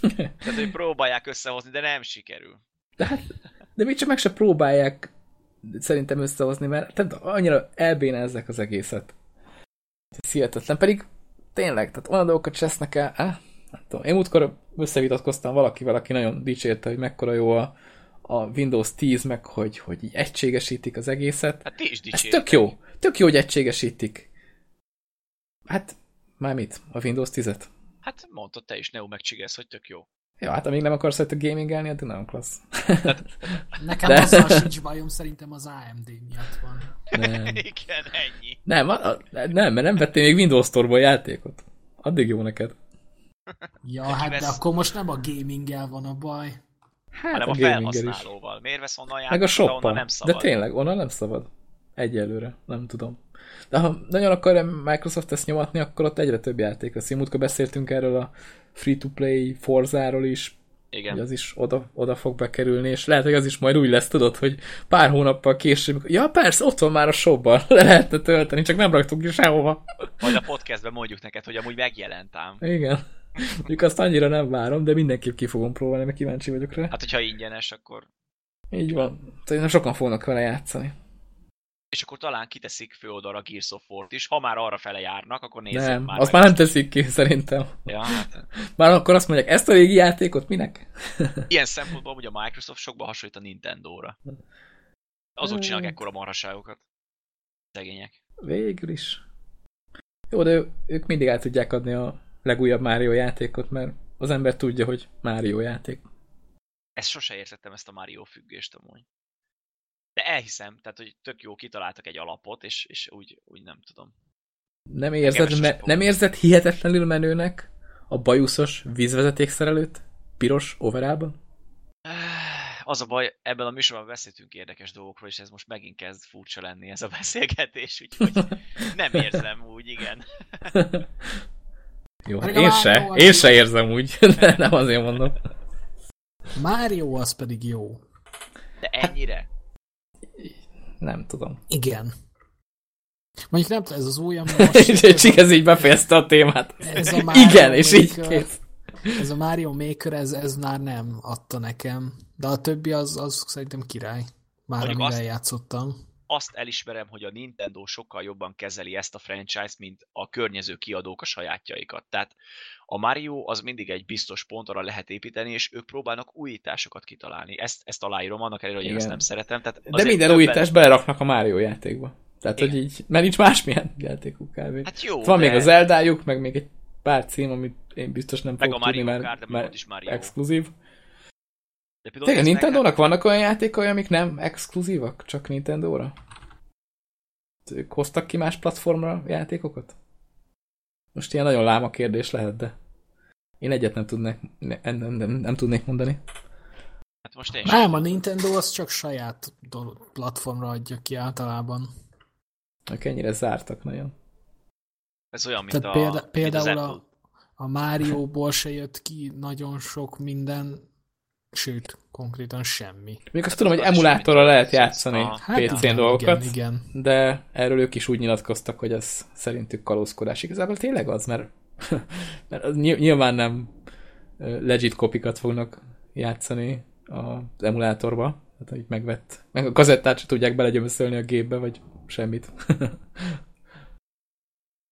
S3: tehát, hogy próbálják összehozni, de nem sikerül.
S1: De hát, de még csak meg se próbálják szerintem összehozni, mert tehát annyira elbénezzek az egészet. Ez hihetetlen. Pedig tényleg, tehát olyan dolgokat csesznek el, á, nem tudom. Én múltkor összevitatkoztam valakivel, aki nagyon dicsérte, hogy mekkora jó a, a Windows 10, meg hogy, hogy így egységesítik az egészet.
S3: Hát ti is
S1: Ez
S3: dicsértek.
S1: tök jó. Tök jó, hogy egységesítik. Hát, már mit? A Windows 10-et?
S3: Hát mondtad te is, Neo megcsigesz, hogy tök jó.
S1: Ja, hát amíg nem akarsz rajta gamingelni, addig nagyon klassz.
S2: Nekem
S1: De-
S2: azzal sincs bajom, szerintem az AMD miatt van.
S1: Nem.
S3: Igen, ennyi.
S1: Nem, a, a, nem, mert nem vettél még Windows Store-ból játékot. Addig jó neked.
S2: Ja, hát de akkor most nem a gaminggel van a baj.
S1: Hát
S3: hanem a, a felhasználóval. Miért vesz onnan
S1: Meg a
S3: játékot, ahonnan
S1: shoppal.
S3: nem
S1: De
S3: szabad?
S1: tényleg, onnan nem szabad. Egyelőre, nem tudom. De ha nagyon akarja Microsoft ezt nyomatni, akkor ott egyre több játék lesz. Múltkor beszéltünk erről a free-to-play Forzáról is,
S3: Igen.
S1: hogy az is oda, oda fog bekerülni, és lehet, hogy az is majd úgy lesz, tudod, hogy pár hónappal később, ja persze, ott van már a shopban, le lehetne tölteni, csak nem raktuk ki sehova.
S3: Majd a podcastben mondjuk neked, hogy amúgy megjelent ám.
S1: Igen. Mondjuk azt annyira nem várom, de mindenképp ki fogom próbálni, mert kíváncsi vagyok rá.
S3: Hát, hogyha ingyenes, akkor...
S1: Így van. Szerintem sokan fognak vele játszani.
S3: És akkor talán kiteszik főoldalra Gears of War-t is. Ha már arra fele járnak, akkor nézzük
S1: nem,
S3: már.
S1: azt már nem teszik ki, szerintem.
S3: Ja, hát,
S1: Már akkor azt mondják, ezt a régi játékot minek?
S3: ilyen szempontból ugye a Microsoft sokba hasonlít a Nintendo-ra. Azok csinálnak ekkora marhaságokat. Szegények.
S1: Végül is. Jó, de ők mindig el tudják adni a legújabb Mario játékot, mert az ember tudja, hogy Mario játék.
S3: Ezt sose értettem, ezt a Mario függést amúgy. De elhiszem, tehát, hogy tök jó kitaláltak egy alapot, és, és úgy, úgy nem tudom.
S1: Nem érzed, me- nem érzed hihetetlenül menőnek a bajuszos vízvezetékszerelőt? Piros overában?
S3: Az a baj, ebben a műsorban beszéltünk érdekes dolgokról, és ez most megint kezd furcsa lenni ez a beszélgetés, úgyhogy nem érzem úgy, igen.
S1: Jó,
S2: Pedig
S1: én se, én se érzem úgy, de nem azért mondom.
S2: Mario az pedig jó.
S3: De ennyire?
S1: Nem tudom.
S2: Igen. Mondjuk nem tudom, ez az új, ami most...
S1: Csik ez így befejezte a témát.
S2: Ez a Mario
S1: Igen, és így
S2: Maker-
S1: kész.
S2: Ez a Mario Maker, ez, ez már nem adta nekem. De a többi az, az szerintem király. Már
S3: Mondjuk
S2: amivel
S3: azt-
S2: játszottam.
S3: Azt elismerem, hogy a Nintendo sokkal jobban kezeli ezt a franchise-t, mint a környező kiadók a sajátjaikat. Tehát a Mario az mindig egy biztos pont, arra lehet építeni, és ők próbálnak újításokat kitalálni. Ezt, ezt aláírom, annak ellenére, hogy én ezt nem szeretem. Tehát
S1: De minden
S3: többen-
S1: újítást beleraknak a Mario játékba. Tehát,
S3: Igen.
S1: hogy így, mert nincs másmilyen játékuk kb.
S3: Hát jó,
S1: Van
S3: de...
S1: még az Zeldájuk, meg még egy pár cím, amit én biztos nem
S3: Meg
S1: fogok
S3: a Mario
S1: tudni, mert,
S3: Kart,
S1: mert
S3: is Mario.
S1: exkluzív.
S3: De például
S1: Tényleg Nintendo-nak vannak olyan játékai, amik nem exkluzívak, csak Nintendo-ra? Ők hoztak ki más platformra játékokat? Most ilyen nagyon láma kérdés lehet, de én egyet nem tudnék, ne, nem, nem, nem, nem tudnék mondani.
S3: Hát most én.
S2: Nem, a Nintendo az csak saját platformra adja ki általában.
S1: Ők ennyire zártak nagyon.
S3: Ez olyan, mint,
S2: Tehát
S3: a,
S2: példa,
S3: mint
S2: például
S3: Apple.
S2: a, a Mario-ból se jött ki nagyon sok minden, Sőt, konkrétan semmi.
S1: Még azt tudom, hogy emulátorra lehet játszani
S3: Ah.
S2: Hát
S1: PC-n
S2: igen,
S1: dolgokat,
S2: Igen, igen.
S1: de erről ők is úgy nyilatkoztak, hogy ez szerintük kalózkodás. Igazából tényleg az, mert, mert nyilván nem legit kopikat fognak játszani az emulátorba, tehát hogy megvett, meg a kazettát se tudják belegyömöszölni a gépbe, vagy semmit.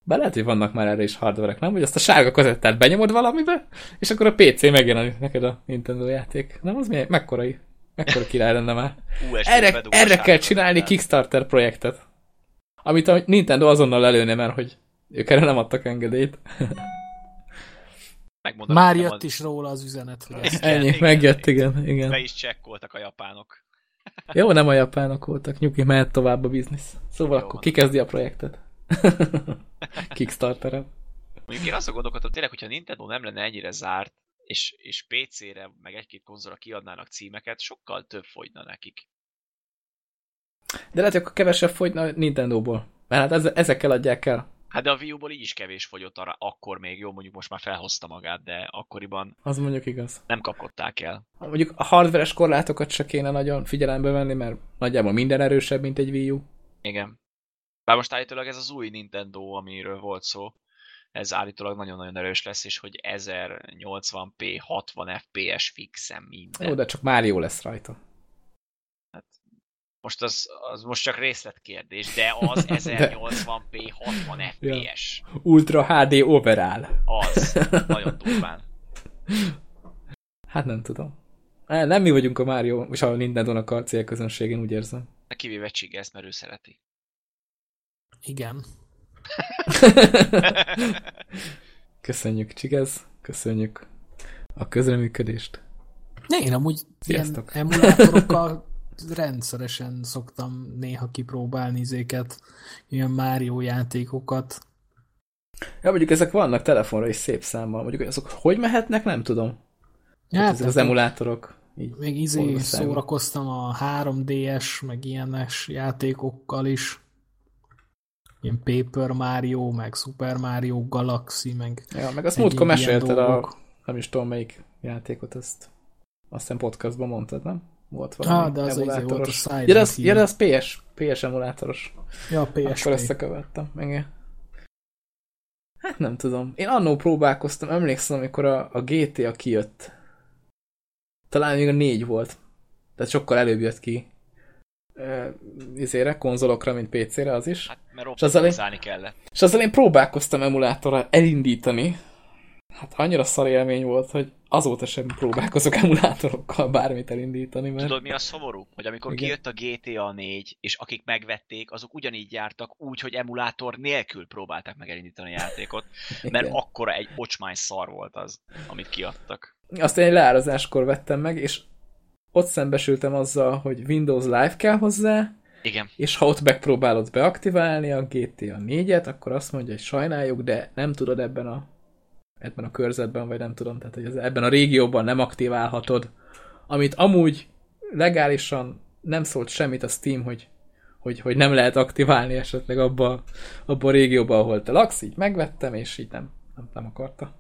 S1: Bár lehet, hogy vannak már erre is hardverek, nem? Hogy azt a sárga kazettát benyomod valamibe, és akkor a PC megjelenik neked a Nintendo játék. Nem, az mi, mekkorai? Mekkora király lenne már?
S4: USB
S1: Erre, erre kell csinálni. Kickstarter projektet. Amit a Nintendo azonnal előne, mert hogy ők erre nem adtak engedélyt.
S3: Megmondom,
S2: Már jött
S3: ad-
S2: is róla az üzenet, hogy ezt
S1: Ennyi,
S4: igen,
S1: megjött, igen, igen.
S4: Be is csekkoltak a japánok.
S1: Jó, nem a japánok voltak, nyugi, mehet tovább a biznisz. Szóval
S4: Jó
S1: akkor
S4: van.
S1: kikezdi a projektet. Kickstarterem.
S3: Mondjuk én azt gondolkodtam tényleg, hogyha Nintendo nem lenne ennyire zárt, és, és PC-re, meg egy-két konzolra kiadnának címeket, sokkal több fogyna nekik.
S1: De lehet, hogy akkor kevesebb fogyna Nintendo-ból. Mert hát eze- ezekkel adják el.
S3: Hát de a Wii U-ból így is kevés fogyott arra, akkor még jó, mondjuk most már felhozta magát, de akkoriban
S1: Az mondjuk igaz.
S3: nem kapkodták el.
S1: Mondjuk a hardveres korlátokat se kéne nagyon figyelembe venni, mert nagyjából minden erősebb, mint egy Wii U.
S3: Igen. Bár most állítólag ez az új Nintendo, amiről volt szó, ez állítólag nagyon-nagyon erős lesz, és hogy 1080p, 60 fps fixen minden.
S1: Jó, de csak Mario lesz rajta.
S3: Most az, az most csak részletkérdés, de az 1080p 60 fps.
S1: Ultra HD overall.
S3: Az. Nagyon durván.
S1: Hát nem tudom. Eh, Nem mi vagyunk a Mario, és a Nintendo-nak a célközönségén, úgy érzem.
S3: Kivéve Csigesz, mert ő szereti.
S2: Igen.
S1: Köszönjük, Csigez, köszönjük a közreműködést.
S2: Ne, én amúgy
S1: Sziasztok.
S2: ilyen emulátorokkal rendszeresen szoktam néha kipróbálni izéket, ilyen Mario játékokat.
S1: Ja, mondjuk ezek vannak telefonra is szép számmal. Mondjuk, azok hogy mehetnek, nem tudom. Hát, ezek az emulátorok. Így.
S2: Még izé szórakoztam a 3DS, meg ilyenes játékokkal is. Ilyen Paper Mario, meg Super Mario Galaxy, meg
S1: Ja, meg azt múltkor mesélted a,
S2: dolgok.
S1: nem is tudom melyik játékot, azt azt hiszem podcastban mondtad, nem? Volt valami
S2: Ah, de az az izé volt a
S1: emulátoros. Ja, de az, ja, de az PS, PS emulátoros.
S2: Ja, a PSP.
S1: Akkor összekövettem. Igen. Hát nem tudom. Én annó próbálkoztam, emlékszem, amikor a, a GTA kijött. Talán még a négy volt. Tehát sokkal előbb jött ki. Uh, izére, konzolokra, mint PC-re az is.
S3: Hát, mert
S1: És azzal én-
S3: optimalizálni kellett.
S1: És azzal én próbálkoztam emulátorral elindítani. Hát annyira szar élmény volt, hogy azóta sem próbálkozok emulátorokkal bármit elindítani, mert...
S3: Tudod, mi a szomorú? Hogy amikor
S1: Igen.
S3: kijött a GTA 4, és akik megvették, azok ugyanígy jártak úgy, hogy emulátor nélkül próbálták meg elindítani a játékot, mert
S1: Igen.
S3: akkora egy ocsmány szar volt az, amit kiadtak.
S1: Azt én egy leárazáskor vettem meg, és ott szembesültem azzal, hogy Windows Live kell hozzá,
S3: Igen.
S1: és ha ott megpróbálod beaktiválni a GTA 4-et, akkor azt mondja, hogy sajnáljuk, de nem tudod ebben a ebben a körzetben, vagy nem tudom, tehát hogy ez, ebben a régióban nem aktiválhatod, amit amúgy legálisan nem szólt semmit a Steam, hogy, hogy, hogy nem lehet aktiválni esetleg abba, abba a régióban, ahol te laksz, így megvettem, és így nem, nem, nem akarta.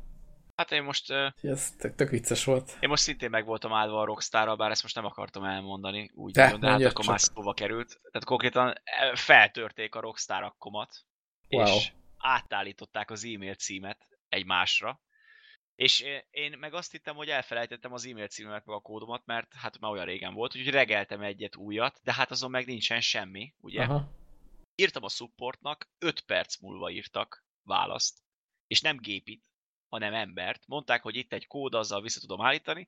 S3: Hát én most,
S1: ez tök, tök vicces volt.
S3: én most szintén meg voltam állva a Rockstarral, bár ezt most nem akartam elmondani, úgy
S1: De,
S3: de, de hát akkor
S1: csak.
S3: már szóba került. Tehát konkrétan feltörték a Rockstar akkomat,
S1: Wow.
S3: és átállították az e-mail címet egymásra, és én- meg azt hittem, hogy elfelejtettem az e-mail címemet meg a kódomat, mert hát már olyan régen volt, úgyhogy regeltem egyet újat, de hát azon meg nincsen semmi, ugye?
S1: Aha.
S3: Írtam a supportnak, 5 perc múlva írtak választ, és nem gépit, hanem embert. Mondták, hogy itt egy kód, azzal vissza tudom állítani.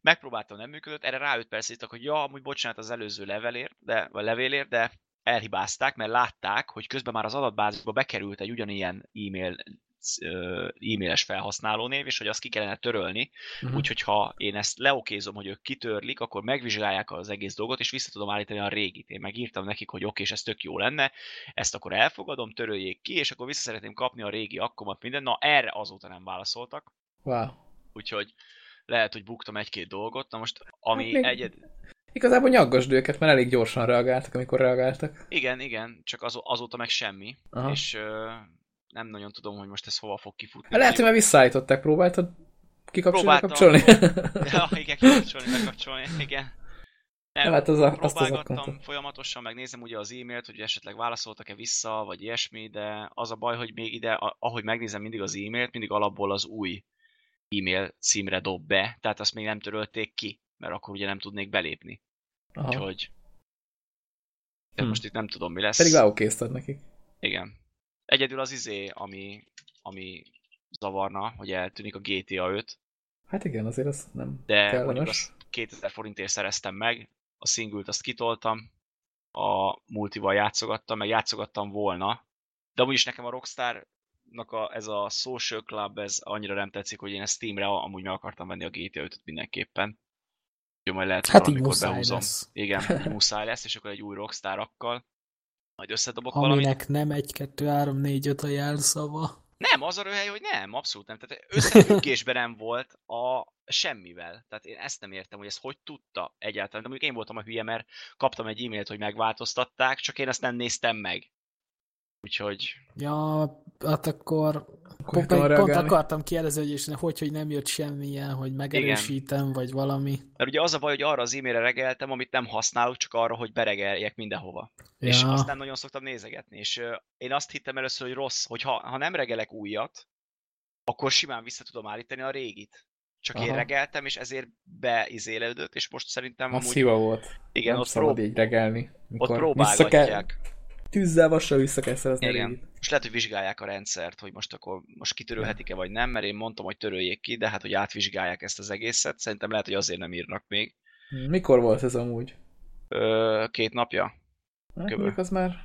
S3: Megpróbáltam, nem működött, erre rá 5 perc hogy ja, amúgy bocsánat az előző levelért, de, vagy levélért, de elhibázták, mert látták, hogy közben már az adatbázisba bekerült egy ugyanilyen e-mail e-mailes felhasználónév, és hogy azt ki kellene törölni,
S1: Mhm.
S3: úgyhogy ha én ezt leokézom, hogy ők kitörlik, akkor megvizsgálják az egész dolgot, és vissza tudom állítani a régit. Én megírtam nekik, hogy oké, és ez tök jó lenne, ezt akkor elfogadom, töröljék ki, és akkor vissza szeretném kapni a régi akkomat, minden. Na erre azóta nem válaszoltak,
S1: Wow.
S3: úgyhogy lehet, hogy buktam egy-két dolgot. Na most, ami
S1: Hát
S3: egyed...
S1: Igazából nyaggasd őket, mert elég gyorsan reagáltak, amikor reagáltak.
S3: Igen, igen, csak azó, azóta meg semmi,
S1: Aha.
S3: Aha. és ö, nem nagyon tudom, hogy most ez hova fog kifutni.
S1: Lehet, hogy már visszaállították, próbáltad kikapcsolni, kapcsolni?
S3: Ja, igen, kikapcsolni, bekapcsolni, igen. Nem,
S1: hát az a- azt az
S3: folyamatosan, megnézem ugye az e-mailt, hogy esetleg válaszoltak-e vissza, vagy ilyesmi, de az a baj, hogy még ide, ahogy megnézem mindig az e-mailt, mindig alapból az új e-mail címre dob be, tehát azt még nem törölték ki, mert akkor ugye nem tudnék belépni.
S1: Aha.
S3: Úgyhogy de
S1: Hm.
S3: most itt nem tudom, mi lesz.
S1: Pedig készített nekik.
S3: Igen. Egyedül az izé, ami, ami zavarna, hogy eltűnik a GTA 5,
S1: Hát igen, azért az nem
S3: de mondjuk
S1: kellemes.
S3: azt 2000 forintért szereztem meg, a singlet azt kitoltam, a multival játszogattam, meg játszogattam volna, de amúgy is nekem a Rockstar-nak a, ez a Social Club, ez annyira nem tetszik, hogy én ezt Steamre amúgy meg akartam venni a GTA 5-öt mindenképpen. Úgyhogy majd lehet, hogy
S2: Hát
S3: valamikor behúzom.
S2: lesz.
S3: Igen, muszáj lesz, és akkor egy új Rockstar-akkal majd összedobok valamit.
S2: Aminek nem 1, 2, 3, 4, 5 a jelszava.
S3: Nem, az a röhely, hogy nem, abszolút nem. Tehát összefüggésben nem volt a semmivel. Tehát én ezt nem értem, hogy ezt hogy tudta egyáltalán. De mondjuk én voltam a hülye, mert kaptam egy e-mailt, hogy megváltoztatták, csak én ezt nem néztem meg. Úgyhogy
S2: Ja, hát akkor
S1: Akkor
S2: pont, pont
S1: reagálni.
S2: akartam kérdezni, hogy, és hogy, hogy nem jött semmilyen, hogy megerősítem, vagy valami.
S3: mert ugye az a baj, hogy arra az e-mailre regeltem, amit nem használok, csak arra, hogy beregeljek mindenhova.
S2: Ja.
S3: És azt nem nagyon szoktam nézegetni. És én azt hittem először, hogy rossz, hogy ha, ha nem regelek újat, akkor simán vissza tudom állítani a régit. Csak én
S1: Aha.
S3: regeltem, és ezért beizélődött, és most szerintem
S1: Az
S3: amúgy
S1: hiba volt.
S3: igen,
S1: nem
S3: ott,
S1: szabad
S3: prób-
S1: így regelni.
S3: ott próbálgatják.
S1: kell, tűzzel vassal vissza kell szerezni
S3: Igen.
S1: régit.
S3: Most lehet, hogy vizsgálják a rendszert, hogy most akkor most kitörölhetik-e vagy nem, mert én mondtam, hogy töröljék ki, de hát, hogy átvizsgálják ezt az egészet, szerintem lehet, hogy azért nem írnak még.
S1: Mikor volt ez amúgy?
S3: Ö, két napja?
S1: Hát, az már,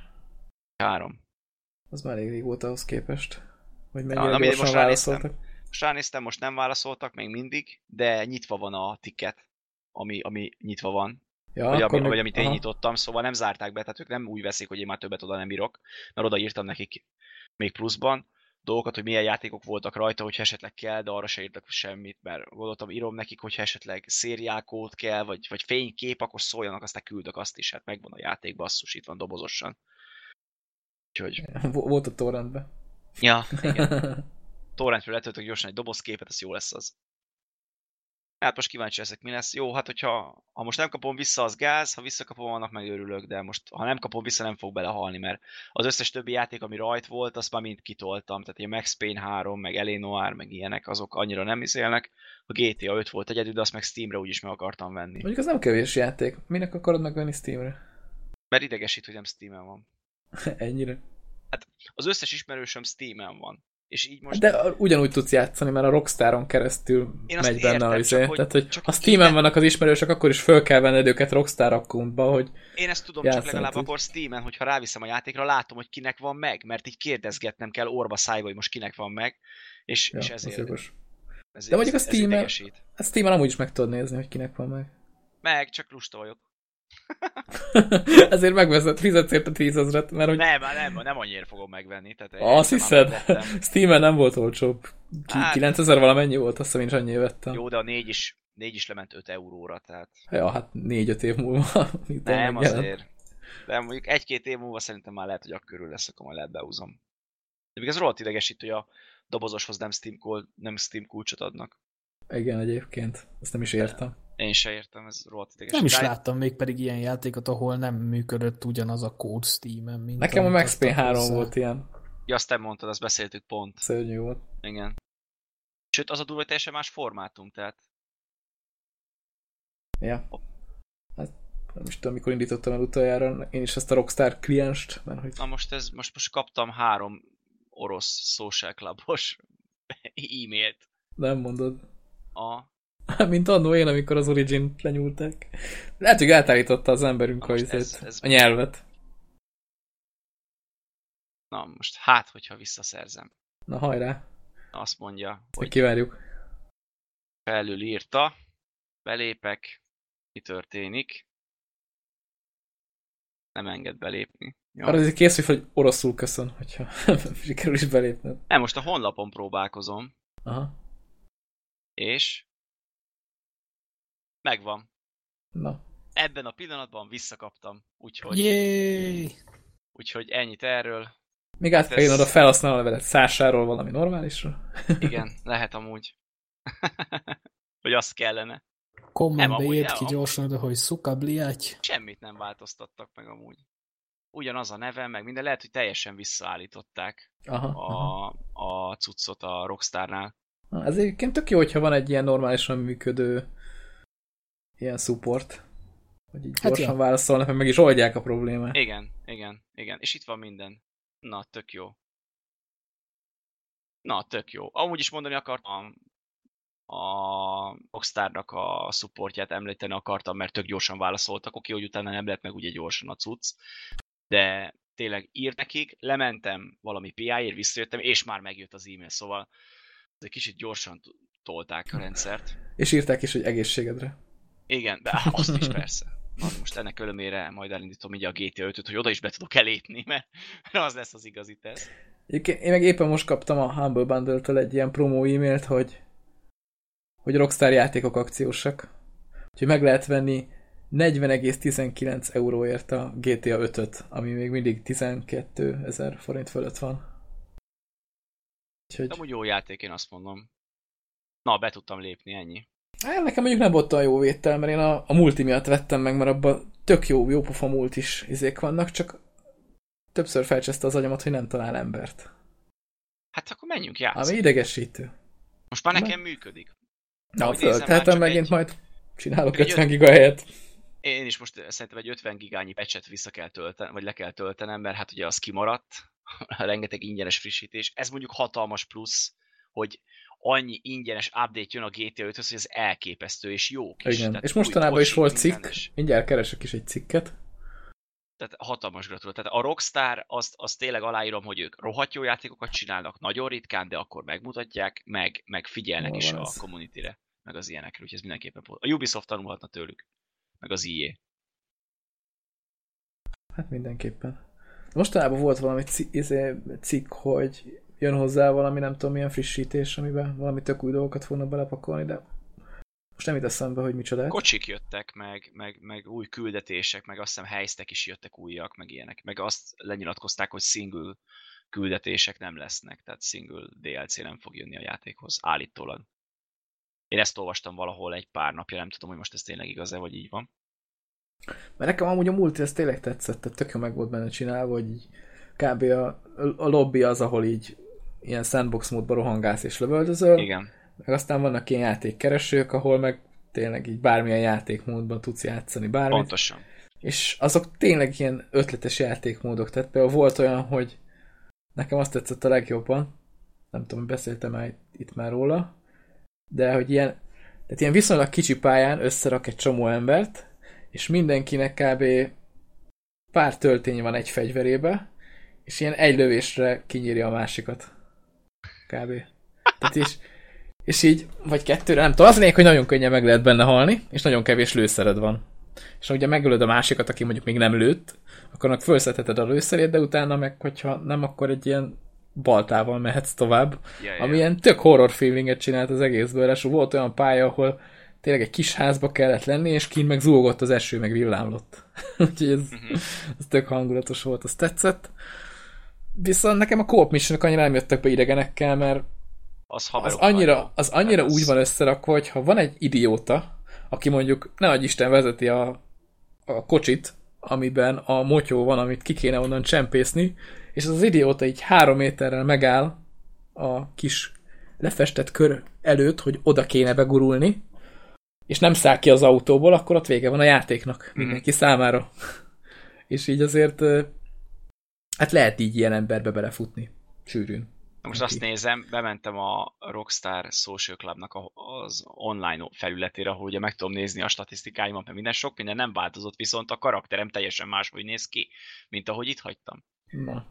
S3: Három.
S1: az már elég régóta ahhoz képest. Hogy mennyire ja, gyorsan
S3: most ránéztem.
S1: válaszoltak.
S3: Most ránéztem, most nem válaszoltak még mindig, de nyitva van a ticket, ami, ami nyitva van.
S1: Ja,
S3: vagy, ami,
S1: még-
S3: vagy amit én
S1: aha.
S3: nyitottam, szóval nem zárták be, tehát ők nem úgy veszik, hogy én már többet oda nem írok, mert odaírtam nekik még pluszban dolgokat, hogy milyen játékok voltak rajta, hogyha esetleg kell, de arra se írtak semmit, mert gondoltam, írom nekik, hogyha esetleg szériálkód kell, vagy, vagy fénykép, akkor szóljanak, aztán küldök azt is, hát megvan a játék, basszus, itt van dobozosan. Úgyhogy,
S1: Vo- Volt a torrentben.
S3: ja, igen. torrentről letöltök gyorsan egy dobozképet, ez jó lesz az. Hát most kíváncsi leszek, mi lesz. Jó, hát hogyha ha most nem kapom vissza, az gáz, ha visszakapom, annak meg örülök, de most ha nem kapom vissza, nem fog belehalni, mert az összes többi játék, ami rajt volt, azt már mind kitoltam. Tehát ilyen Max Payne 3, meg Eleanor, meg ilyenek, azok annyira nem izélnek. A GTA 5 volt egyedül, de azt meg Steamre úgyis meg akartam venni.
S1: Mondjuk az nem kevés játék. Minek akarod megvenni Steamre?
S3: Mert idegesít, hogy nem Steamen van.
S1: Ennyire.
S3: Az összes ismerősöm Steamen van. És így most...
S1: De ugyanúgy tudsz játszani, mert a Rockstaron keresztül
S3: Én
S1: megy benne
S3: értem,
S1: a
S3: csak
S1: izé.
S3: hogy-
S1: Tehát, hogy
S3: csak így
S1: Steamen
S3: nem-
S1: vannak az ismerősök, akkor is föl kell venned őket Rockstar accountba, hogy
S3: Én ezt tudom, csak legalább
S1: tud.
S3: akkor Steamen, hogyha ráviszem a játékra, látom, hogy kinek van meg, mert így kérdezgetnem kell orba szájba, hogy most kinek van meg, és,
S1: ja,
S3: és ezért, ezért,
S1: De mondjuk a Steam-en-. A Steamen amúgy is meg tudod nézni, hogy kinek van meg.
S3: Meg, csak lusta vagyok.
S1: Ezért megveszed, fizetsz érte tízezret, mert hogy
S3: Nem, nem, nem annyira fogom megvenni. Tehát
S1: azt
S3: egyszer már
S1: hiszed? Steamen nem volt olcsóbb.
S3: Hát-
S1: 9000 valamennyi volt, azt hiszem én is annyi vettem.
S3: Jó, de a négy is, négy is lement 5 euróra, tehát
S1: Ja, hát 4-5 év múlva.
S3: nem azért. De mondjuk egy-két év múlva szerintem már lehet, hogy akkor körül lesz, akkor majd lehet beúzom. De még ez rohadt idegesít, hogy a dobozoshoz nem Steam, nem Steam kulcsot adnak.
S1: Igen, egyébként. Ezt nem is értem.
S3: Én se értem, ez rohadt idegesít.
S2: Nem is
S3: De-
S2: láttam még pedig ilyen játékot, ahol nem működött ugyanaz a kód Steam-en, mint
S1: Nekem a Max Payne
S2: adtak
S1: 3
S2: hozzá.
S1: volt ilyen.
S3: Ja, azt te mondtad, azt beszéltük pont.
S1: Szörnyű volt.
S3: Igen. Sőt, az a durva, teljesen más formátum, tehát
S1: Ja. Hát, nem is tudom, mikor indítottam el utoljára én is ezt a Rockstar klienst, mert hogy
S3: na most ez, most, most kaptam három orosz social clubos e-mailt.
S1: nem mondod.
S3: A,
S1: Mint annó én, amikor az Origin lenyúlták. Lehet, hogy átállította az emberünk a,
S3: ez- ez-
S1: a nyelvet.
S3: na most hát, hogyha visszaszerzem.
S1: Na hajrá,
S3: Azt mondja,
S1: hogy kivárjuk.
S3: felül írta, belépek, mi történik. Nem enged belépni. Jó.
S1: Arra azért készülj hogy oroszul köszön, hogyha sikerül is belépned.
S3: Nem, most a honlapon próbálkozom,
S1: Aha,
S3: és megvan.
S1: na.
S3: Ebben a pillanatban visszakaptam, úgyhogy,
S2: Jéj!
S3: úgyhogy ennyit erről.
S1: Még át
S3: Hát
S1: kell írnod
S3: ez-
S1: a felhasználó levelet szásáról valami normálisra.
S3: Igen, lehet amúgy. Hogy azt kellene.
S2: Kommentbe
S3: nem,
S2: ki gyorsan oda, hogy szuka bliáty.
S3: Semmit nem változtattak meg amúgy. Ugyanaz a neve, meg minden, lehet, hogy teljesen visszaállították
S1: Aha, aha.
S3: a, a cuccot a Rockstarnál.
S1: Ez egyébként tök jó, hogyha van egy ilyen normálisan működő ilyen support, hogy így
S2: Hát
S1: gyorsan
S2: ja.
S1: válaszolnak, meg meg is oldják a problémát.
S3: Igen, igen, igen. És itt van minden. Na, tök jó. Na, tök jó. Amúgy is mondani akartam a Rockstarnak a supportját említeni akartam, mert tök gyorsan válaszoltak, oké, hogy utána nem lett meg ugye gyorsan a cucc, de tényleg írt nekik, lementem valami PI-ért, visszajöttem, és már megjött az e-mail, szóval ez egy kicsit gyorsan tolták a rendszert.
S1: És írták is, hogy egészségedre.
S3: Igen, de azt is persze. Na, most ennek örömére majd elindítom így a GTA 5-öt, hogy oda is be tudok elépni, mert az lesz az igazi teszt.
S1: Én meg éppen most kaptam a Humble Bundle-től egy ilyen promo e-mailt, hogy hogy Rockstar játékok akciósak. Úgyhogy meg lehet venni 40,19 euróért a GTA 5-öt, ami még mindig 12 ezer forint fölött van. Úgyhogy...
S3: Amúgy jó játék, én azt mondom. Na, be tudtam lépni, ennyi.
S1: Hát nekem mondjuk nem volt olyan jó vétel, mert én a, a multi miatt vettem meg, mert abban tök jó, jó pofa mult is izék vannak, csak többször felcseszte az agyamat, hogy nem talál embert.
S3: Hát akkor menjünk
S1: Ami
S3: játszani.
S1: idegesítő.
S3: Most már
S1: Na.
S3: nekem működik.
S1: Na,
S3: Ahogy
S1: föltehetem megint
S3: egy-
S1: majd csinálok
S3: Csak egy
S1: 50 giga helyet.
S3: Én is most szerintem egy 50 gigányi pecset vissza kell töltenem, vagy le kell töltenem, mert hát ugye az kimaradt, rengeteg ingyenes frissítés. Ez mondjuk hatalmas plusz, hogy annyi ingyenes update jön a GTA 5-höz, hogy ez elképesztő és jó kis.
S1: Igen.
S3: Tehát
S1: És mostanában is volt cikk,
S3: minden, és-
S1: mindjárt keresek is egy cikket.
S3: Tehát hatalmas gratulát. Tehát a Rockstar, azt, azt tényleg aláírom, hogy ők rohadt jó játékokat csinálnak, nagyon ritkán, de akkor megmutatják, meg, meg figyelnek
S1: Hol
S3: is a community-re, meg az ilyenekre, úgyhogy ez mindenképpen. A Ubisoft tanulhatna tőlük, meg az EA.
S1: Hát mindenképpen. Mostanában volt valami ci- izé, cikk, hogy jön hozzá valami nem tudom milyen frissítés, amiben valami tök új dolgokat fognak belepakolni, de most nem jut eszembe, hogy micsoda.
S3: Kocsik jöttek, meg, meg, meg új küldetések, meg azt hiszem helyztek is jöttek újak, meg ilyenek. Meg azt lenyilatkozták, hogy single küldetések nem lesznek, tehát single DLC nem fog jönni a játékhoz, állítólag. Én ezt olvastam valahol egy pár napja, nem tudom, hogy most ez tényleg igaz-e, vagy így van.
S1: Mert nekem amúgy a multi ez tényleg tetszett, tehát tök jó meg volt benne csinálva, hogy kb. A, a lobby az, ahol így ilyen sandbox módban rohangálsz és lövöldözöl,
S3: Igen.
S1: meg aztán vannak ilyen játékkeresők, ahol meg tényleg így bármilyen játékmódban tudsz játszani bármit.
S3: Pontosan.
S1: És azok tényleg ilyen ötletes játékmódok. Tehát például volt olyan, hogy nekem azt tetszett a legjobban, nem tudom, beszéltem már itt már róla, de hogy ilyen, tehát ilyen viszonylag kicsi pályán összerak egy csomó embert, és mindenkinek kb. pár töltény van egy fegyverébe, és ilyen egy lövésre kinyírja a másikat. Kb. Tehát és, és így, vagy kettőre, nem tudom, az lényeg, hogy nagyon könnyen meg lehet benne halni, és nagyon kevés lőszered van. És ha ugye megölöd a másikat, aki mondjuk még nem lőtt, akkor annak felszetheted a lőszerét, de utána meg, hogyha nem, akkor egy ilyen baltával mehetsz tovább,
S3: Ja, ja.
S1: ami ilyen tök horror feelinget csinált az egészből, és volt olyan pálya, ahol tényleg egy kis házba kellett lenni, és kint meg zúgott az eső, meg villámlott. Úgyhogy ez,
S3: Mhm.
S1: ez tök hangulatos volt, az tetszett. Viszont nekem a co-op missionok annyira nem jöttek be idegenekkel, mert
S3: Az,
S1: az annyira, az annyira
S3: Tehát
S1: úgy van összerakva, hogy ha van egy idióta, aki mondjuk, ne adj Isten vezeti a, a kocsit, amiben a motyó van, amit ki kéne onnan csempészni, és az, az idióta így három méterrel megáll a kis lefestett kör előtt, hogy oda kéne begurulni, és nem száll ki az autóból, akkor ott vége van a játéknak mindenki számára. és így azért hát lehet így ilyen emberbe belefutni. Sűrűn.
S3: Most azt nézem, bementem a Rockstar Social Clubnak az online felületére, ahol ugye meg tudom nézni a statisztikáimat, mert minden sok minden nem változott, viszont a karakterem teljesen máshogy néz ki, mint ahogy itt hagytam.
S1: Na.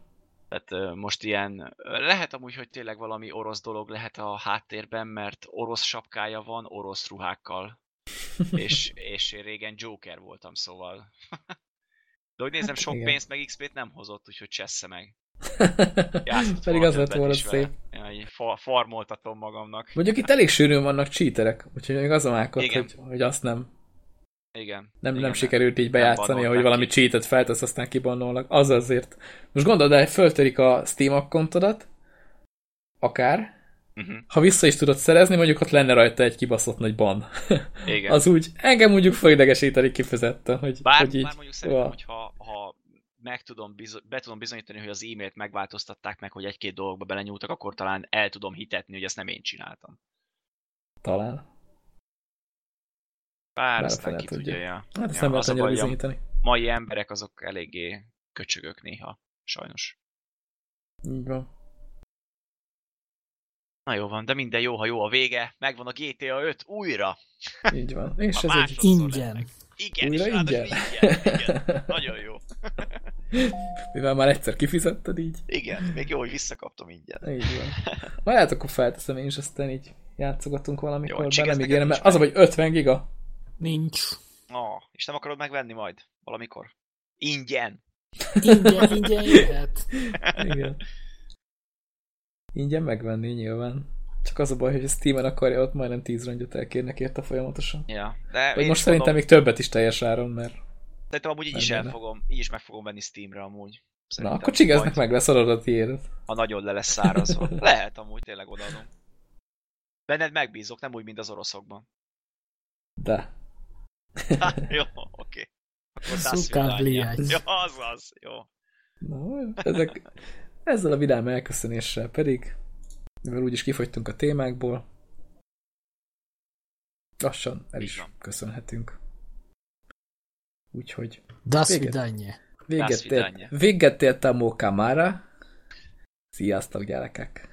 S3: Tehát most ilyen, lehet amúgy, hogy tényleg valami orosz dolog lehet a háttérben, mert orosz sapkája van, orosz ruhákkal, és, és én régen Joker voltam, szóval. De hogy nézem,
S1: Hát
S3: sok
S1: igen.
S3: pénzt meg XP-t nem hozott, úgyhogy csessze meg.
S1: Pedig az lett volna szép.
S3: Ja, fa- farmoltatom magamnak.
S1: Mondjuk itt elég sűrűn vannak cheaterek, úgyhogy még az a mákot,
S3: Igen.
S1: hogy, hogy azt nem,
S3: Igen.
S1: nem,
S3: igen,
S1: nem sikerült így
S3: nem
S1: bejátszani, hogy valami
S3: ki.
S1: cheatet feltesz, aztán kibannolnak. Az azért. Most gondolod, de föltörik a Steam akkontodat, akár,
S3: Uh-huh.
S1: Ha vissza is tudod szerezni, mondjuk ott lenne rajta egy kibaszott nagy ban.
S3: Igen.
S1: Az úgy engem mondjuk felidegesíteni kifejezetten, hogy,
S3: Bár,
S1: hogy így...
S3: bár mondjuk szerintem,
S1: Wow.
S3: hogyha ha meg tudom bizo- be tudom bizonyítani, hogy az e-mailt megváltoztatták meg, hogy egy-két dologba belenyúltak, akkor talán el tudom hitetni, hogy ezt nem én csináltam.
S1: Talán.
S3: Bár
S1: Bár
S3: aztán ki
S1: tudja.
S3: ja.
S1: Hát ezt
S3: ja,
S1: nem lehet annyira bizonyítani.
S3: mai emberek azok eléggé köcsögök néha, sajnos.
S1: Így van.
S3: Na jó van, de minden jó, ha jó a vége. Megvan a GTA 5 újra.
S1: Így van. És
S3: A
S1: ez egy...
S2: Ingyen.
S3: Igen,
S1: Újra
S3: és
S1: ingyen?
S3: ingyen. igen. Nagyon jó.
S1: Mivel már egyszer kifizetted így.
S4: Igen, még jó, hogy visszakaptam ingyen.
S1: Így van. Majd hát akkor felteszem én is, aztán így játszogatunk valamikor,
S4: Jó,
S1: nem ígérem, mert az, hogy 50 giga.
S2: Nincs.
S4: Ah, és nem akarod megvenni majd? Valamikor? Ingyen.
S2: Ingyen, ingyen jöhet.
S1: Igen. Ingyen megvenni nyilván. Csak az a baj, hogy a Steam-en akarja, ott majdnem 10 rongyot elkérnek érte folyamatosan.
S4: Ja, de
S1: Vagy most szerintem
S4: mondom,
S1: még többet is teljes áron, mert...
S4: Szerintem amúgy így is el fogom, így is meg fogom venni Steamre amúgy.
S1: Na,
S4: Szerintem
S1: akkor csigeznek meg, lesz adod a tiédet.
S4: Ha nagyon le lesz szárazva. Lehet amúgy tényleg odaadom. Benned megbízok, nem úgy, mint az oroszokban.
S1: De.
S4: Jó, oké. Akkor
S2: Suka
S4: Suka
S2: bliať.
S4: Jó, az az, jó.
S1: Na, ezek, ezzel a vidám elköszönéssel pedig, mivel úgyis kifogytunk a témákból, lassan el is köszönhetünk. Úgyhogy
S2: Das
S1: Véget.
S2: vidanje.
S1: véget véget ért a Mokamara. Sziasztok gyerekek!